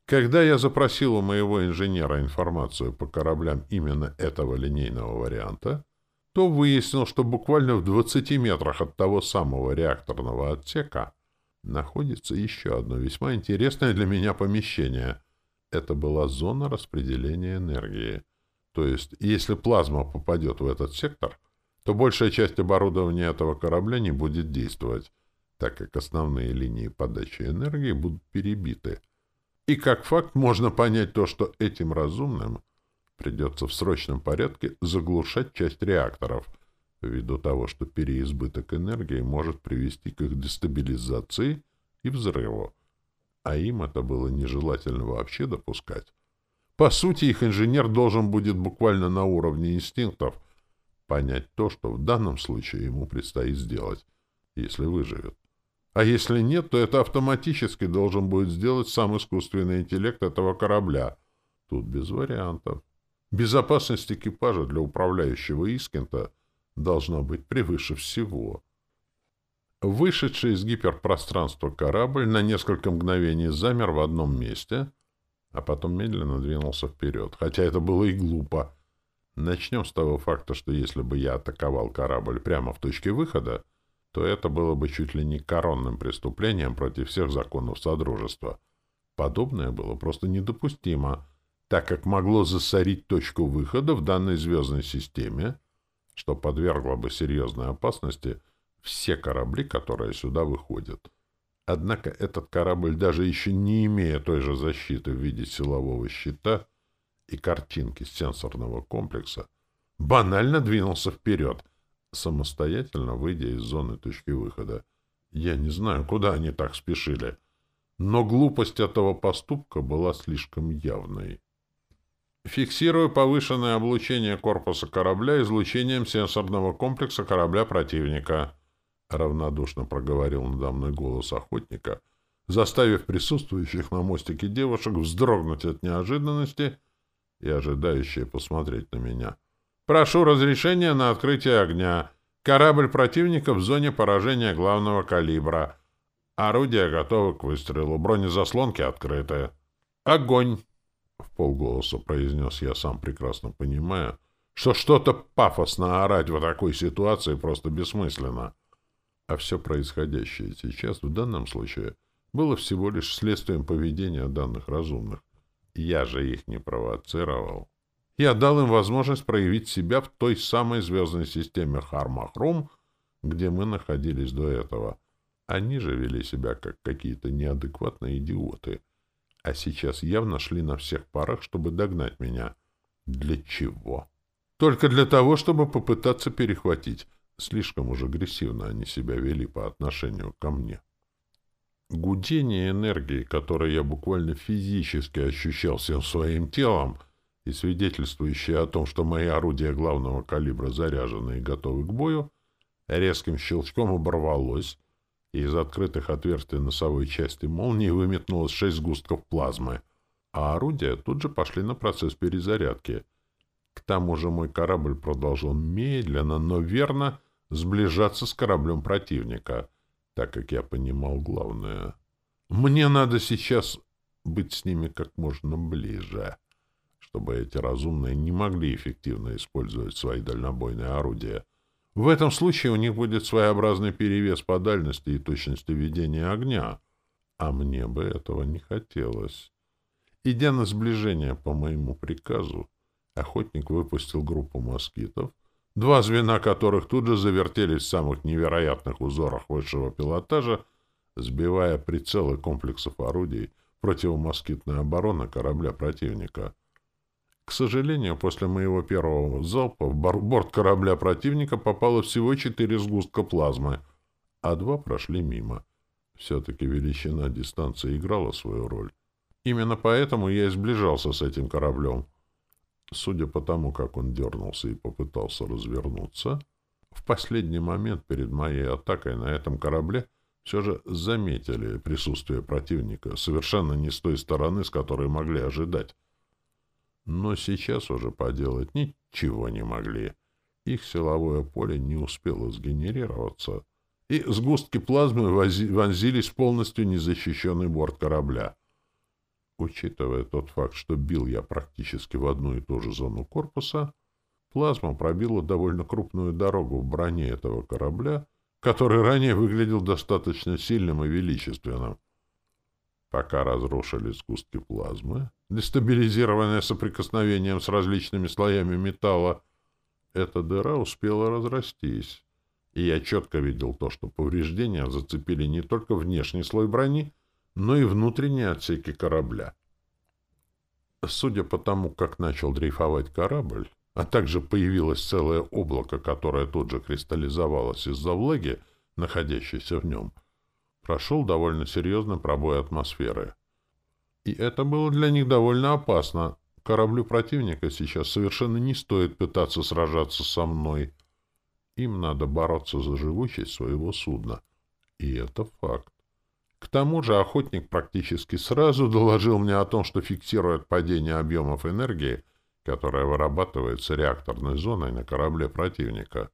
Когда я запросил у моего инженера информацию по кораблям именно этого линейного варианта, то выяснил, что буквально в 20 метрах от того самого реакторного отсека находится еще одно весьма интересное для меня помещение. Это была зона распределения энергии. То есть, если плазма попадет в этот сектор, то большая часть оборудования этого корабля не будет действовать, так как основные линии подачи энергии будут перебиты. И как факт можно понять то, что этим разумным придется в срочном порядке заглушать часть реакторов, ввиду того, что переизбыток энергии может привести к их дестабилизации и взрыву. А им это было нежелательно вообще допускать. По сути, их инженер должен будет буквально на уровне инстинктов понять то, что в данном случае ему предстоит сделать, если выживет. А если нет, то это автоматически должен будет сделать сам искусственный интеллект этого корабля. Тут без вариантов. Безопасность экипажа для управляющего Искента должна быть превыше всего. Вышедший из гиперпространства корабль на несколько мгновений замер в одном месте, а потом медленно двинулся вперед, хотя это было и глупо — Начнем с того факта, что если бы я атаковал корабль прямо в точке выхода, то это было бы чуть ли не коронным преступлением против всех законов Содружества. Подобное было просто недопустимо, так как могло засорить точку выхода в данной звездной системе, что подвергло бы серьезной опасности все корабли, которые сюда выходят. Однако этот корабль, даже еще не имея той же защиты в виде силового щита, и картинки сенсорного комплекса, банально двинулся вперед, самостоятельно выйдя из зоны точки выхода. Я не знаю, куда они так спешили, но глупость этого поступка была слишком явной. Фиксирую повышенное облучение корпуса корабля излучением сенсорного комплекса корабля противника. Равнодушно проговорил надо мной голос охотника, заставив присутствующих на мостике девушек вздрогнуть от неожиданности и ожидающие посмотреть на меня. «Прошу разрешения на открытие огня. Корабль противника в зоне поражения главного калибра. Орудия готовы к выстрелу. Бронезаслонки открыты. Огонь!» В полголоса произнес я, сам прекрасно понимая, что что-то пафосно орать в такой ситуации просто бессмысленно. А все происходящее сейчас, в данном случае, было всего лишь следствием поведения данных разумных. Я же их не провоцировал. Я дал им возможность проявить себя в той самой звездной системе Хармахрум, где мы находились до этого. Они же вели себя как какие-то неадекватные идиоты. А сейчас явно шли на всех парах, чтобы догнать меня. Для чего? Только для того, чтобы попытаться перехватить. Слишком уж агрессивно они себя вели по отношению ко мне. Гудение энергии, которое я буквально физически ощущал всем своим телом, и свидетельствующее о том, что мои орудия главного калибра заряжены и готовы к бою, резким щелчком оборвалось, и из открытых отверстий носовой части молнии выметнулось шесть сгустков плазмы, а орудия тут же пошли на процесс перезарядки. К тому же мой корабль продолжал медленно, но верно сближаться с кораблем противника — так как я понимал главное. Мне надо сейчас быть с ними как можно ближе, чтобы эти разумные не могли эффективно использовать свои дальнобойные орудия. В этом случае у них будет своеобразный перевес по дальности и точности ведения огня, а мне бы этого не хотелось. Идя на сближение по моему приказу, охотник выпустил группу москитов — два звена которых тут же завертелись в самых невероятных узорах высшего пилотажа, сбивая прицелы комплексов орудий противомоскитной обороны корабля противника. К сожалению, после моего первого залпа в борт корабля противника попало всего четыре сгустка плазмы, а два прошли мимо. Все-таки величина дистанции играла свою роль. Именно поэтому я и сближался с этим кораблем — Судя по тому, как он дернулся и попытался развернуться, в последний момент перед моей атакой на этом корабле все же заметили присутствие противника, совершенно не с той стороны, с которой могли ожидать. Но сейчас уже поделать ничего не могли. Их силовое поле не успело сгенерироваться, и сгустки плазмы вонзились в полностью незащищенный борт корабля — Учитывая тот факт, что бил я практически в одну и ту же зону корпуса, плазма пробила довольно крупную дорогу в броне этого корабля, который ранее выглядел достаточно сильным и величественным. Пока разрушили сгустки плазмы, дестабилизированная соприкосновением с различными слоями металла, эта дыра успела разрастись, и я четко видел то, что повреждения зацепили не только внешний слой брони, но и внутренние отсеки корабля. Судя по тому, как начал дрейфовать корабль, а также появилось целое облако, которое тут же кристаллизовалось из-за влаги, находящейся в нем, прошел довольно серьезный пробой атмосферы. И это было для них довольно опасно. Кораблю противника сейчас совершенно не стоит пытаться сражаться со мной. Им надо бороться за живучесть своего судна. И это факт. К тому же охотник практически сразу [laughs] доложил мне о том, что фиксирует падение объемов энергии, которая вырабатывается реакторной зоной на корабле противника.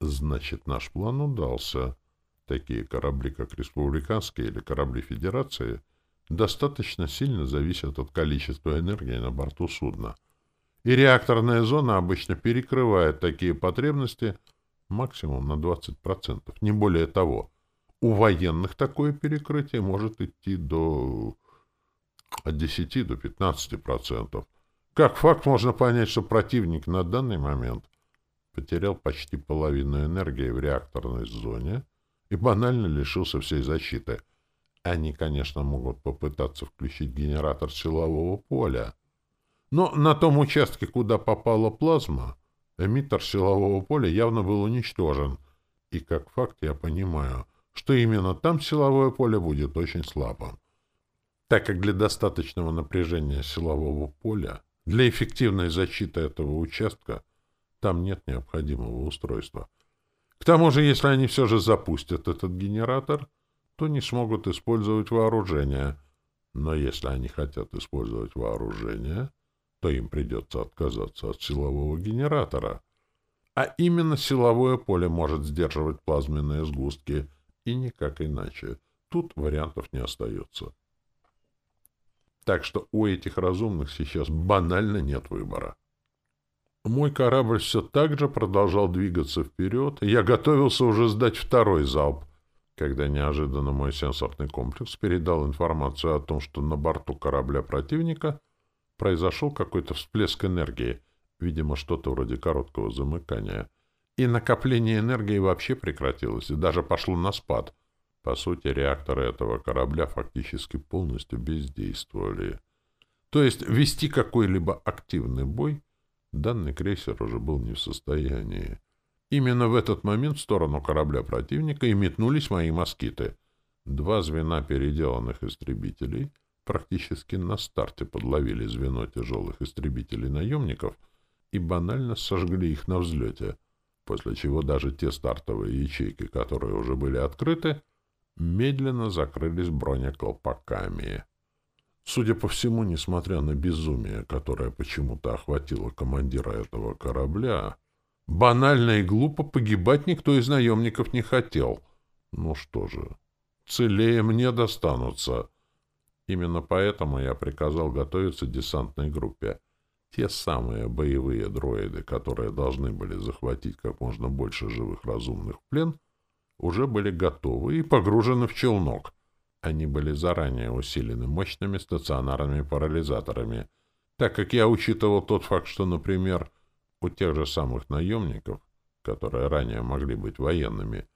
Значит, наш план удался. Такие корабли, как республиканские или корабли Федерации, достаточно сильно зависят от количества энергии на борту судна. И реакторная зона обычно перекрывает такие потребности максимум на 20%, не более того — у военных такое перекрытие может идти до от 10 до 15%. Как факт можно понять, что противник на данный момент потерял почти половину энергии в реакторной зоне и банально лишился всей защиты. Они, конечно, могут попытаться включить генератор силового поля. Но на том участке, куда попала плазма, эмиттер силового поля явно был уничтожен. И как факт я понимаю — что именно там силовое поле будет очень слабым. Так как для достаточного напряжения силового поля, для эффективной защиты этого участка, там нет необходимого устройства. К тому же, если они все же запустят этот генератор, то не смогут использовать вооружение. Но если они хотят использовать вооружение, то им придется отказаться от силового генератора. А именно силовое поле может сдерживать плазменные сгустки — и никак иначе. Тут вариантов не остается. Так что у этих разумных сейчас банально нет выбора. Мой корабль все так же продолжал двигаться вперед, я готовился уже сдать второй залп, когда неожиданно мой сенсорный комплекс передал информацию о том, что на борту корабля противника произошел какой-то всплеск энергии, видимо, что-то вроде короткого замыкания — и накопление энергии вообще прекратилось и даже пошло на спад, По сути, реакторы этого корабля фактически полностью бездействовали. То есть вести какой-либо активный бой данный крейсер уже был не в состоянии. Именно в этот момент в сторону корабля противника и метнулись мои москиты. Два звена переделанных истребителей практически на старте подловили звено тяжелых истребителей-наемников и банально сожгли их на взлете, после чего даже те стартовые ячейки, которые уже были открыты, медленно закрылись бронеколпаками. Судя по всему, несмотря на безумие, которое почему-то охватило командира этого корабля, банально и глупо погибать никто из наемников не хотел. Ну что же, целее мне достанутся. Именно поэтому я приказал готовиться десантной группе. Те самые боевые дроиды, которые должны были захватить как можно больше живых разумных в плен, уже были готовы и погружены в челнок. Они были заранее усилены мощными стационарными парализаторами, так как я учитывал тот факт, что, например, у тех же самых наемников, которые ранее могли быть военными,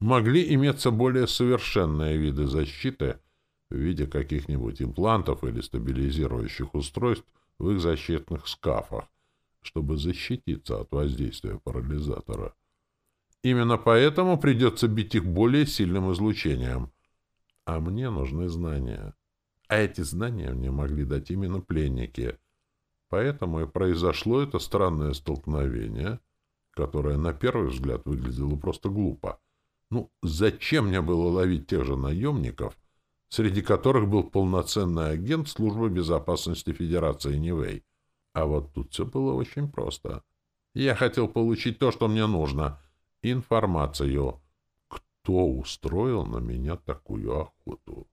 могли иметься более совершенные виды защиты в виде каких-нибудь имплантов или стабилизирующих устройств в их защитных скафах, чтобы защититься от воздействия парализатора. Именно поэтому придется бить их более сильным излучением. А мне нужны знания. А эти знания мне могли дать именно пленники. Поэтому и произошло это странное столкновение, которое на первый взгляд выглядело просто глупо. Ну, зачем мне было ловить тех же наемников, среди которых был полноценный агент Службы безопасности Федерации Нивэй? А вот тут все было очень просто. Я хотел получить то, что мне нужно — информацию, кто устроил на меня такую охоту.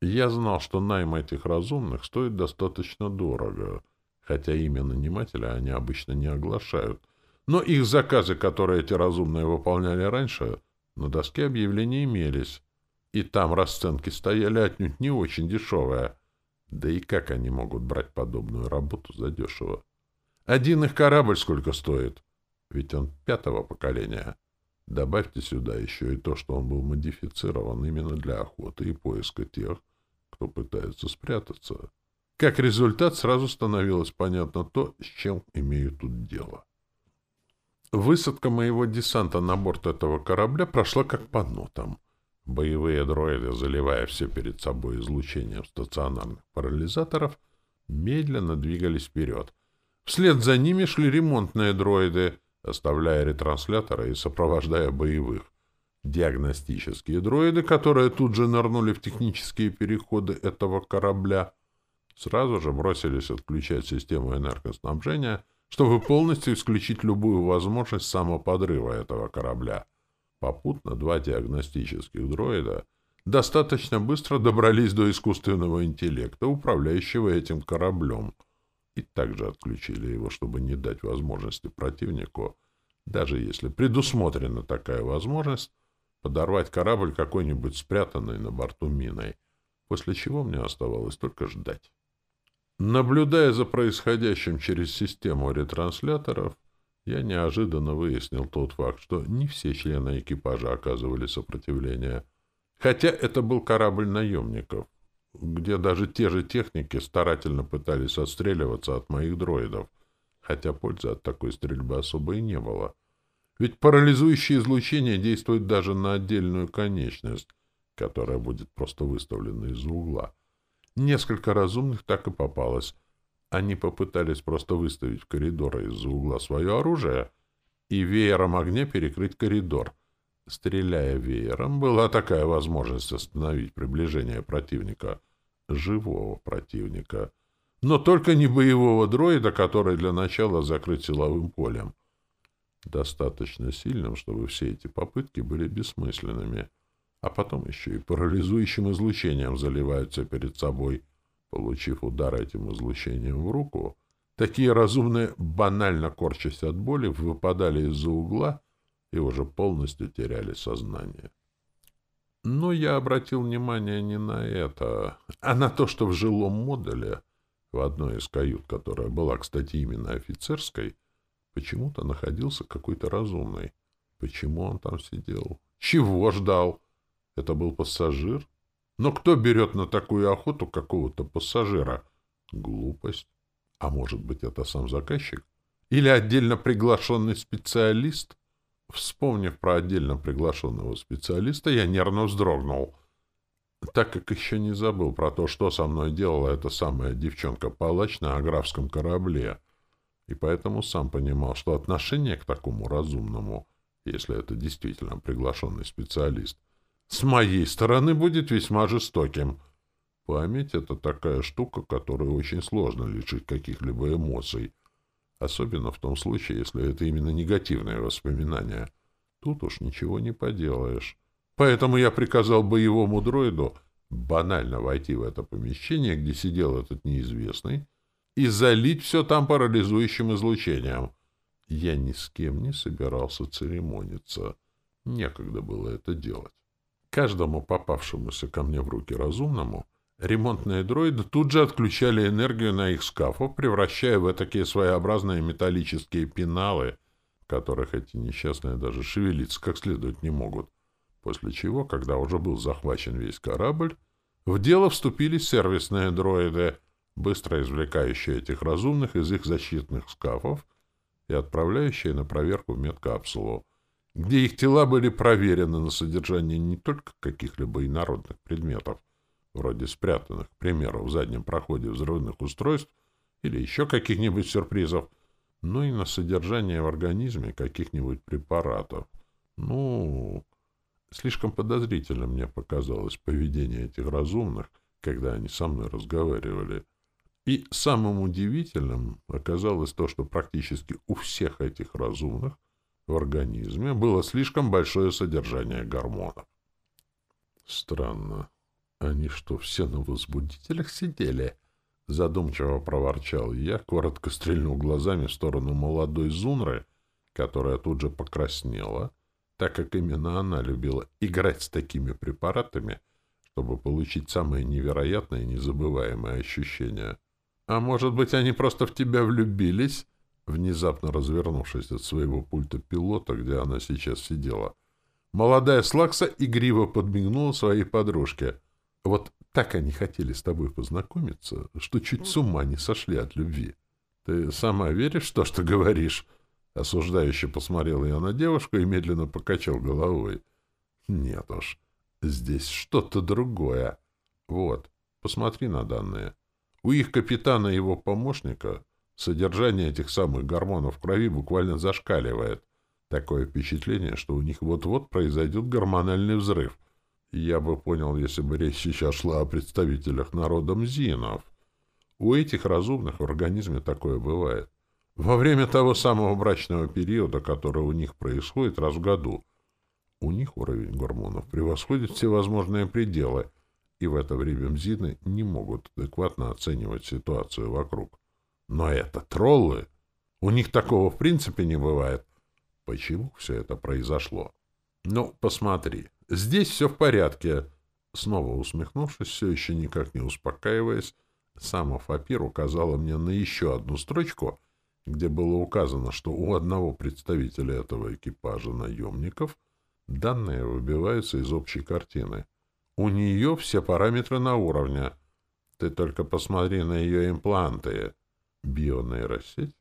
Я знал, что найм этих разумных стоит достаточно дорого, хотя имя нанимателя они обычно не оглашают. Но их заказы, которые эти разумные выполняли раньше, на доске объявлений имелись. И там расценки стояли отнюдь не очень дешевые. Да и как они могут брать подобную работу задешево? Один их корабль сколько стоит? Ведь он пятого поколения. Добавьте сюда еще и то, что он был модифицирован именно для охоты и поиска тех, кто пытается спрятаться. Как результат, сразу становилось понятно то, с чем имею тут дело. Высадка моего десанта на борт этого корабля прошла как по нотам. Боевые дроиды, заливая все перед собой излучением стационарных парализаторов, медленно двигались вперед. Вслед за ними шли ремонтные дроиды — оставляя ретрансляторы и сопровождая боевых. Диагностические дроиды, которые тут же нырнули в технические переходы этого корабля, сразу же бросились отключать систему энергоснабжения, чтобы полностью исключить любую возможность самоподрыва этого корабля. Попутно два диагностических дроида достаточно быстро добрались до искусственного интеллекта, управляющего этим кораблем — и также отключили его, чтобы не дать возможности противнику, даже если предусмотрена такая возможность, подорвать корабль какой-нибудь спрятанной на борту миной, после чего мне оставалось только ждать. Наблюдая за происходящим через систему ретрансляторов, я неожиданно выяснил тот факт, что не все члены экипажа оказывали сопротивление, хотя это был корабль наемников — где даже те же техники старательно пытались отстреливаться от моих дроидов, хотя пользы от такой стрельбы особо и не было. Ведь парализующее излучение действует даже на отдельную конечность, которая будет просто выставлена из-за угла. Несколько разумных так и попалось. Они попытались просто выставить в коридор из-за угла свое оружие и веером огня перекрыть коридор — Стреляя веером, была такая возможность остановить приближение противника, живого противника, но только не боевого дроида, который для начала закрыт силовым полем. Достаточно сильным, чтобы все эти попытки были бессмысленными, а потом еще и парализующим излучением заливаются перед собой. Получив удар этим излучением в руку, такие разумные, банально корчась от боли, выпадали из-за угла и уже полностью теряли сознание. Но я обратил внимание не на это, а на то, что в жилом модуле, в одной из кают, которая была, кстати, именно офицерской, почему-то находился какой-то разумный. Почему он там сидел? Чего ждал? Это был пассажир? Но кто берет на такую охоту какого-то пассажира? Глупость. А может быть, это сам заказчик? Или отдельно приглашенный специалист? Вспомнив про отдельно приглашенного специалиста, я нервно вздрогнул, так как еще не забыл про то, что со мной делала эта самая девчонка-палач на аграфском корабле, и поэтому сам понимал, что отношение к такому разумному, если это действительно приглашенный специалист, с моей стороны будет весьма жестоким. Память — это такая штука, которую очень сложно лишить каких-либо эмоций, особенно в том случае, если это именно негативные воспоминания. Тут уж ничего не поделаешь. Поэтому я приказал боевому дроиду банально войти в это помещение, где сидел этот неизвестный, и залить все там парализующим излучением. Я ни с кем не собирался церемониться. Некогда было это делать. Каждому попавшемуся ко мне в руки разумному ремонтные дроиды тут же отключали энергию на их скафов, превращая в такие своеобразные металлические пеналы, которых эти несчастные даже шевелиться как следует не могут. После чего, когда уже был захвачен весь корабль, в дело вступили сервисные дроиды, быстро извлекающие этих разумных из их защитных скафов и отправляющие на проверку в медкапсулу, где их тела были проверены на содержание не только каких-либо инородных предметов, вроде спрятанных, к примеру, в заднем проходе взрывных устройств или еще каких-нибудь сюрпризов, но и на содержание в организме каких-нибудь препаратов. Ну, слишком подозрительно мне показалось поведение этих разумных, когда они со мной разговаривали. И самым удивительным оказалось то, что практически у всех этих разумных в организме было слишком большое содержание гормонов. Странно. Они что, все на возбудителях сидели? Задумчиво проворчал я, коротко стрельнул глазами в сторону молодой Зунры, которая тут же покраснела, так как именно она любила играть с такими препаратами, чтобы получить самые невероятные и незабываемые ощущения. А может быть, они просто в тебя влюбились? Внезапно развернувшись от своего пульта пилота, где она сейчас сидела, молодая Слакса игриво подмигнула своей подружке. «Вот так они хотели с тобой познакомиться, что чуть с ума не сошли от любви. Ты сама веришь в то, что говоришь?» Осуждающе посмотрел я на девушку и медленно покачал головой. «Нет уж, здесь что-то другое. Вот, посмотри на данные. У их капитана и его помощника Содержание этих самых гормонов в крови буквально зашкаливает. Такое впечатление, что у них вот-вот произойдет гормональный взрыв. Я бы понял, если бы речь сейчас шла о представителях народа мзинов. У этих разумных в организме такое бывает. Во время того самого брачного периода, который у них происходит раз в году, у них уровень гормонов превосходит все возможные пределы, и в это время мзины не могут адекватно оценивать ситуацию вокруг. Но это троллы. У них такого в принципе не бывает. Почему все это произошло? Ну, посмотри. Здесь все в порядке. Снова усмехнувшись, все еще никак не успокаиваясь, сама Фапир указала мне на еще одну строчку, где было указано, что у одного представителя этого экипажа наемников данные выбиваются из общей картины. У нее все параметры на уровне. Ты только посмотри на ее импланты. Бионейросеть?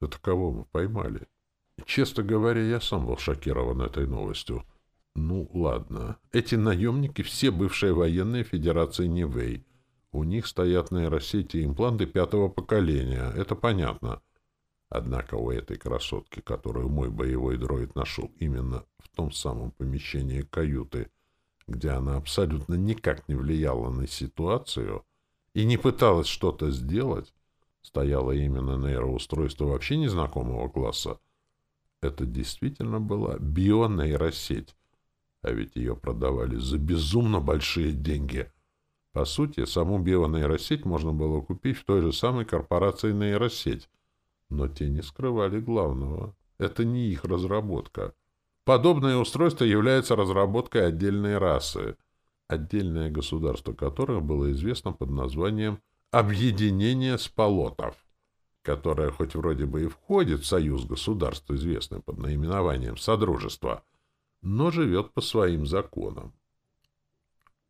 Это кого мы поймали? Честно говоря, я сам был шокирован этой новостью. Ну, ладно. Эти наемники все бывшие военные Федерации Нивэй. У них стоят нейросети и импланты пятого поколения. Это понятно. Однако у этой красотки, которую мой боевой дроид нашел именно в том самом помещении каюты, где она абсолютно никак не влияла на ситуацию и не пыталась что-то сделать, стояло именно нейроустройство вообще незнакомого класса. Это действительно была бионейросеть, а ведь ее продавали за безумно большие деньги. По сути, саму бионейросеть можно было купить в той же самой корпорации нейросеть, но те не скрывали главного. Это не их разработка. Подобное устройство является разработкой отдельной расы, отдельное государство которых было известно под названием объединение сполотов, которое хоть вроде бы и входит в союз государств, известный под наименованием Содружества, но живет по своим законам.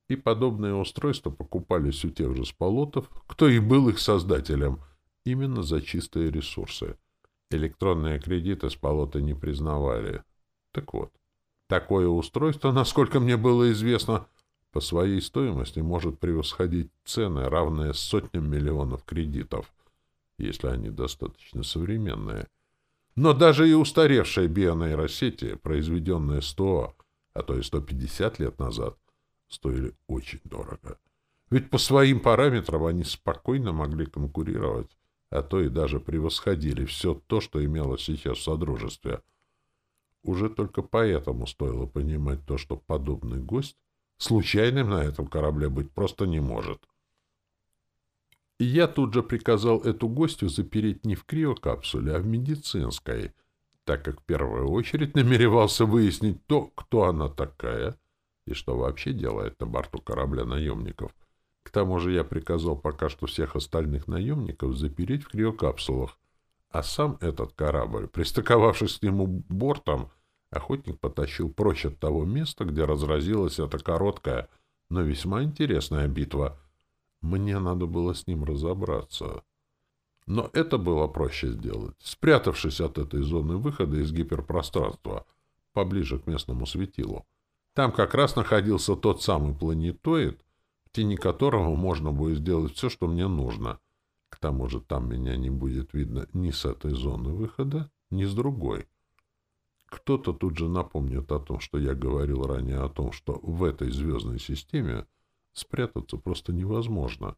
И подобные устройства покупались у тех же сполотов, кто и был их создателем, именно за чистые ресурсы. Электронные кредиты сполоты не признавали. Так вот, такое устройство, насколько мне было известно, по своей стоимости может превосходить цены, равные сотням миллионов кредитов, если они достаточно современные. Но даже и устаревшие бионейросети, произведенные 100, а то и 150 лет назад, стоили очень дорого. Ведь по своим параметрам они спокойно могли конкурировать, а то и даже превосходили все то, что имелось сейчас в Содружестве. Уже только поэтому стоило понимать то, что подобный гость случайным на этом корабле быть просто не может. И я тут же приказал эту гостью запереть не в криокапсуле, а в медицинской, так как в первую очередь [laughs] намеревался выяснить то, кто она такая — и что вообще делает на борту корабля наемников. К тому же я приказал пока что всех остальных наемников запереть в криокапсулах, а сам этот корабль, пристыковавшись к нему бортом, охотник потащил прочь от того места, где разразилась эта короткая, но весьма интересная битва. Мне надо было с ним разобраться. Но это было проще сделать, спрятавшись от этой зоны выхода из гиперпространства, поближе к местному светилу. Там как раз находился тот самый планетоид, в тени которого можно будет сделать все, что мне нужно. К тому же там меня не будет видно ни с этой зоны выхода, ни с другой. Кто-то тут же напомнит о том, что я говорил ранее о том, что в этой звездной системе спрятаться просто невозможно.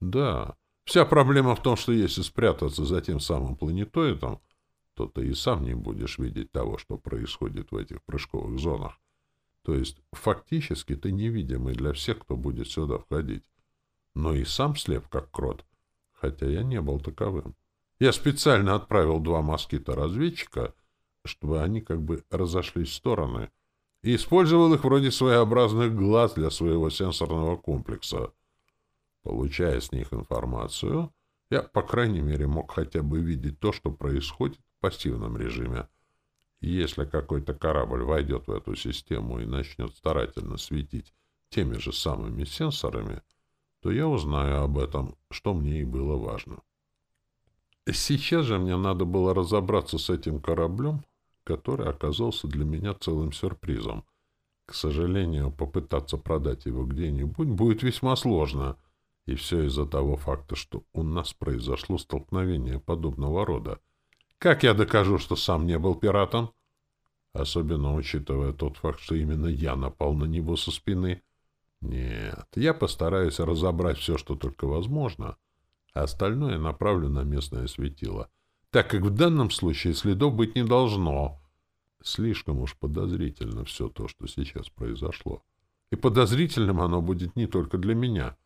Да, вся проблема в том, что если спрятаться за тем самым планетоидом, то ты и сам не будешь видеть того, что происходит в этих прыжковых зонах. То есть фактически ты невидимый для всех, кто будет сюда входить. Но и сам слеп, как крот, хотя я не был таковым. Я специально отправил два москита-разведчика, чтобы они как бы разошлись в стороны, и использовал их вроде своеобразных глаз для своего сенсорного комплекса. Получая с них информацию, я, по крайней мере, мог хотя бы видеть то, что происходит в пассивном режиме. Если какой-то корабль войдет в эту систему и начнет старательно светить теми же самыми сенсорами, то я узнаю об этом, что мне и было важно. Сейчас же мне надо было разобраться с этим кораблем, который оказался для меня целым сюрпризом. К сожалению, попытаться продать его где-нибудь будет весьма сложно, и все из-за того факта, что у нас произошло столкновение подобного рода — как я докажу, что сам не был пиратом? Особенно учитывая тот факт, что именно я напал на него со спины. Нет, я постараюсь разобрать все, что только возможно, а остальное направлю на местное светило, так как в данном случае следов быть не должно. Слишком уж подозрительно все то, что сейчас произошло. И подозрительным оно будет не только для меня,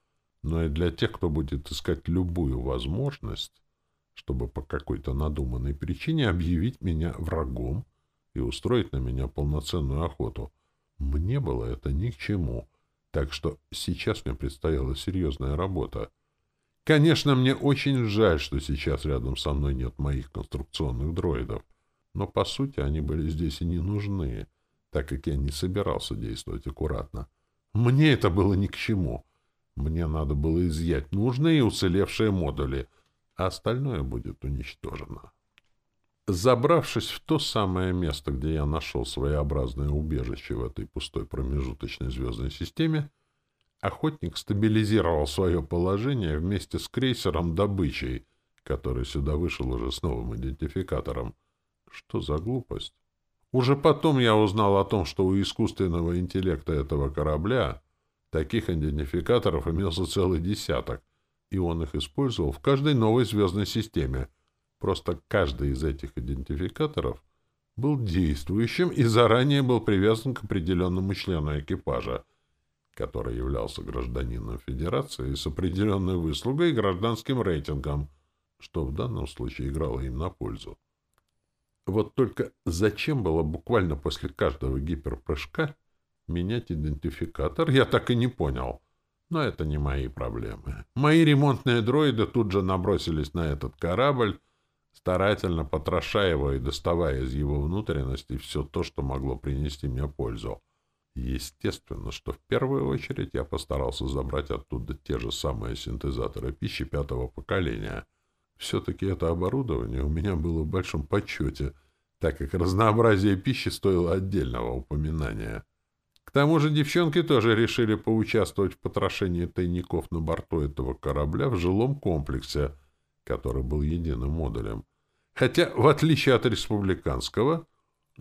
но и для тех, кто будет искать любую возможность чтобы по какой-то надуманной причине объявить меня врагом и устроить на меня полноценную охоту. Мне было это ни к чему, так что сейчас мне предстояла серьезная работа. Конечно, мне очень жаль, что сейчас рядом со мной нет моих конструкционных дроидов, но, по сути, они были здесь и не нужны, так как я не собирался действовать аккуратно. Мне это было ни к чему. Мне надо было изъять нужные уцелевшие модули — а остальное будет уничтожено. Забравшись в то самое место, где я нашел своеобразное убежище в этой пустой промежуточной звездной системе, охотник стабилизировал свое положение вместе с крейсером добычей, который сюда вышел уже с новым идентификатором. Что за глупость? Уже потом я узнал о том, что у искусственного интеллекта этого корабля таких идентификаторов имелся целый десяток, и он их использовал в каждой новой звездной системе. Просто каждый из этих идентификаторов был действующим и заранее был привязан к определенному члену экипажа, который являлся гражданином Федерации с определенной выслугой и гражданским рейтингом, что в данном случае играло им на пользу. Вот только зачем было буквально после каждого гиперпрыжка менять идентификатор, я так и не понял — но это не мои проблемы. Мои ремонтные дроиды тут же набросились на этот корабль, старательно потрошая его и доставая из его внутренности все то, что могло принести мне пользу. Естественно, что в первую очередь я постарался забрать оттуда те же самые синтезаторы пищи пятого поколения. Все-таки это оборудование у меня было в большом почете, так как разнообразие пищи стоило отдельного упоминания. К тому же девчонки тоже решили поучаствовать в потрошении тайников на борту этого корабля в жилом комплексе, который был единым модулем. Хотя, в отличие от республиканского,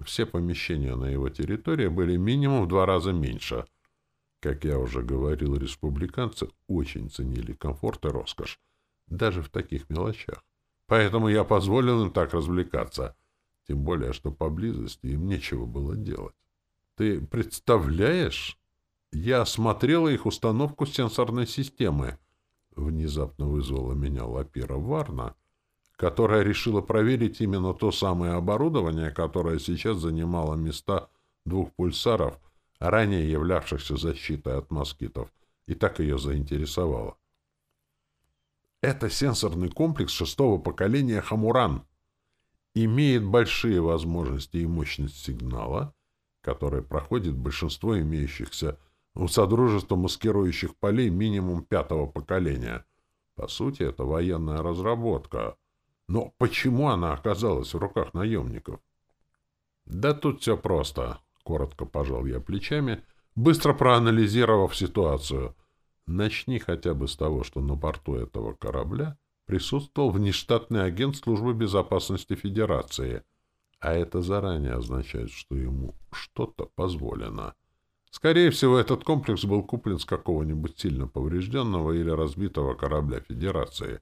все помещения на его территории были минимум в два раза меньше. Как я уже говорил, республиканцы очень ценили комфорт и роскошь, даже в таких мелочах. Поэтому я позволил им так развлекаться, тем более, что поблизости им нечего было делать. Ты представляешь? Я осмотрела их установку сенсорной системы. Внезапно вызвала меня Лапира Варна, которая решила проверить именно то самое оборудование, которое сейчас занимало места двух пульсаров, ранее являвшихся защитой от москитов, и так ее заинтересовало. Это сенсорный комплекс шестого поколения «Хамуран». Имеет большие возможности и мощность сигнала — который проходит большинство имеющихся у Содружества маскирующих полей минимум пятого поколения. По сути, это военная разработка. Но почему она оказалась в руках наемников? Да тут все просто, коротко пожал я плечами, быстро проанализировав ситуацию. Начни хотя бы с того, что на борту этого корабля присутствовал внештатный агент Службы безопасности Федерации — а это заранее означает, что ему что-то позволено. Скорее всего, этот комплекс был куплен с какого-нибудь сильно поврежденного или разбитого корабля Федерации.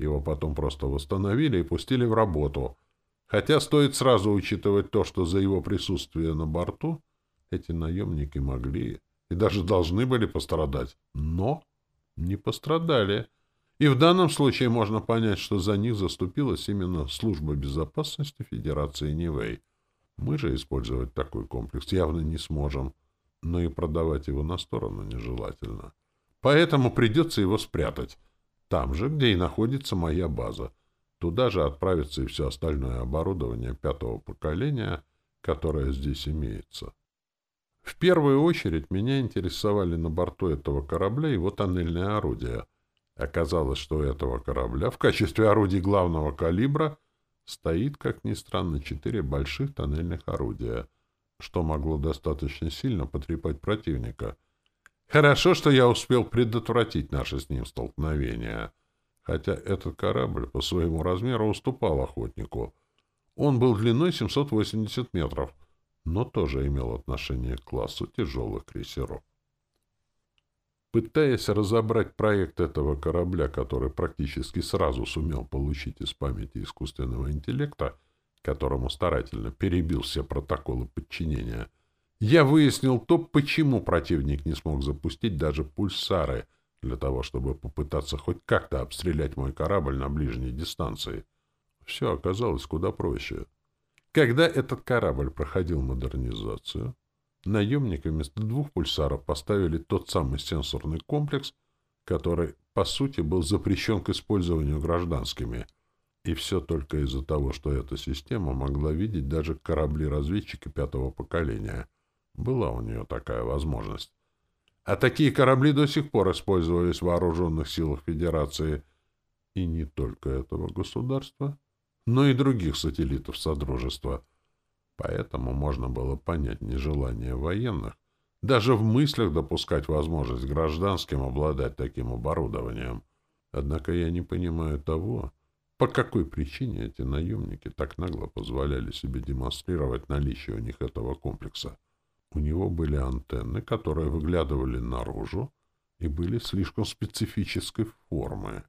Его потом просто восстановили и пустили в работу. Хотя стоит сразу учитывать то, что за его присутствие на борту эти наемники могли и даже должны были пострадать. Но не пострадали. И в данном случае можно понять, что за них заступилась именно Служба безопасности Федерации Нивэй. Мы же использовать такой комплекс явно не сможем, но и продавать его на сторону нежелательно. Поэтому придется его спрятать. Там же, где и находится моя база. Туда же отправится и все остальное оборудование пятого поколения, которое здесь имеется. В первую очередь меня интересовали на борту этого корабля его тоннельные орудия — Оказалось, что у этого корабля в качестве орудий главного калибра стоит, как ни странно, четыре больших тоннельных орудия, что могло достаточно сильно потрепать противника. Хорошо, что я успел предотвратить наше с ним столкновение, хотя этот корабль по своему размеру уступал охотнику. Он был длиной 780 метров, но тоже имел отношение к классу тяжелых крейсеров. Пытаясь разобрать проект этого корабля, который практически сразу сумел получить из памяти искусственного интеллекта, которому старательно перебил все протоколы подчинения, я выяснил то, почему противник не смог запустить даже пульсары для того, чтобы попытаться хоть как-то обстрелять мой корабль на ближней дистанции. Все оказалось куда проще. Когда этот корабль проходил модернизацию, наемники вместо двух пульсаров поставили тот самый сенсорный комплекс, который, по сути, был запрещен к использованию гражданскими. И все только из-за того, что эта система могла видеть даже корабли-разведчики пятого поколения. Была у нее такая возможность. А такие корабли до сих пор использовались в вооруженных силах Федерации. И не только этого государства, но и других сателлитов Содружества — Поэтому можно было понять нежелание военных даже в мыслях допускать возможность гражданским обладать таким оборудованием. Однако я не понимаю того, по какой причине эти наемники так нагло позволяли себе демонстрировать наличие у них этого комплекса. У него были антенны, которые выглядывали наружу и были слишком специфической формы.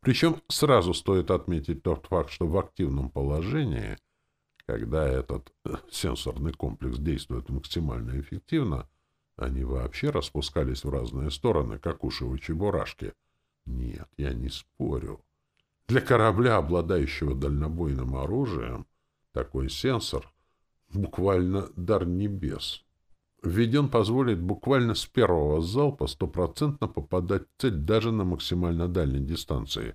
Причем сразу стоит отметить тот факт, что в активном положении — когда этот э, сенсорный комплекс действует максимально эффективно, они вообще распускались в разные стороны, как уши у чебурашки. Нет, я не спорю. Для корабля, обладающего дальнобойным оружием, такой сенсор — буквально дар небес. Ведь он позволит буквально с первого залпа стопроцентно попадать в цель даже на максимально дальней дистанции.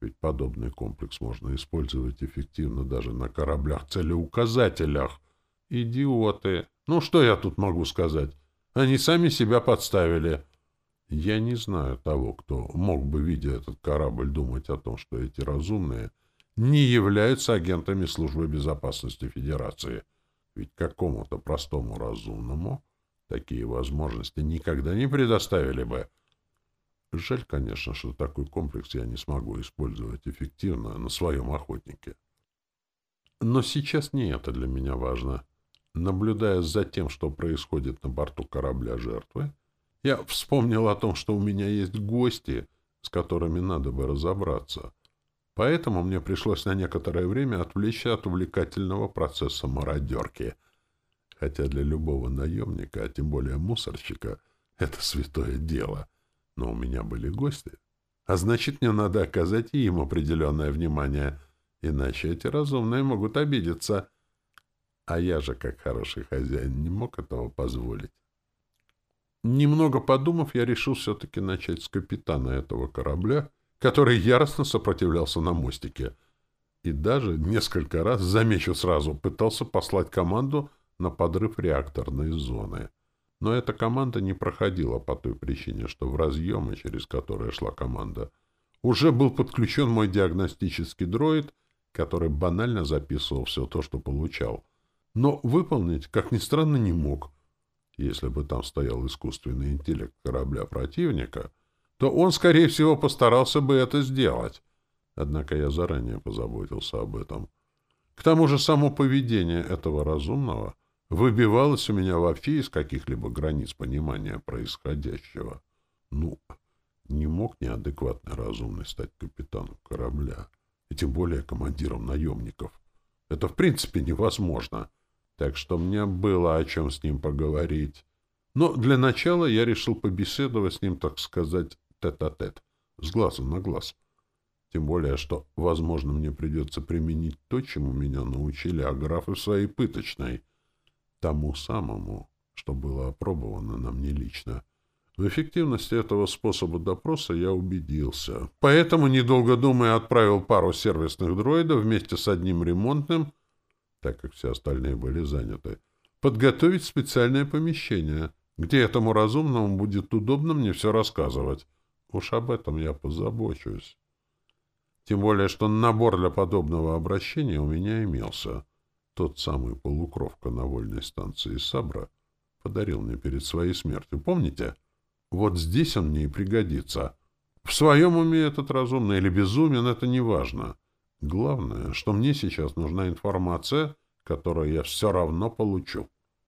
Ведь подобный комплекс можно использовать эффективно даже на кораблях-целеуказателях. Идиоты! Ну, что я тут могу сказать? Они сами себя подставили. Я не знаю того, кто мог бы, видя этот корабль, думать о том, что эти разумные не являются агентами службы безопасности Федерации. Ведь какому-то простому разумному такие возможности никогда не предоставили бы. Жаль, конечно, что такой комплекс я не смогу использовать эффективно на своем охотнике. Но сейчас не это для меня важно. Наблюдая за тем, что происходит на борту корабля жертвы, я вспомнил о том, что у меня есть гости, с которыми надо бы разобраться. Поэтому мне пришлось на некоторое время отвлечься от увлекательного процесса мародерки. Хотя для любого наемника, а тем более мусорщика, [laughs] это святое дело. Но у меня были гости. А значит, мне надо оказать и им определенное внимание, иначе эти разумные могут обидеться. А я же, как хороший хозяин, не мог этого позволить. Немного подумав, я решил все-таки начать с капитана этого корабля, который яростно сопротивлялся на мостике. И даже несколько раз, замечу сразу, пытался послать команду на подрыв реакторной зоны. Но эта команда не проходила по той причине, что в разъемы, через которые шла команда, уже был подключен мой диагностический дроид, который банально записывал все то, что получал. Но выполнить, как ни странно, не мог — если бы там стоял искусственный интеллект корабля противника, то он, скорее всего, постарался бы это сделать. Однако я заранее позаботился об этом. К тому же само поведение этого разумного выбивалось у меня вообще из каких-либо границ понимания происходящего. Ну, не мог неадекватный разумный стать капитаном корабля, и тем более командиром наемников. Это в принципе невозможно так что мне было о чем с ним поговорить. Но для начала я решил побеседовать с ним, так сказать, тет-а-тет, -тет, с глазу на глаз. Тем более, что, возможно, мне придется применить то, чему меня научили аграфы в своей пыточной, тому самому, что было опробовано на мне лично. В эффективности этого способа допроса я убедился. Поэтому, недолго думая, отправил пару сервисных дроидов вместе с одним ремонтным так как все остальные были заняты, подготовить специальное помещение, где этому разумному будет удобно мне все рассказывать. Уж об этом я позабочусь. Тем более, что набор для подобного обращения у меня имелся. Тот самый полукровка на вольной станции Сабра подарил мне перед своей смертью. Помните? Вот здесь он мне и пригодится. В своем уме этот разумный или безумен, это не важно. Главное, что мне сейчас нужна информация, которую я все равно получу.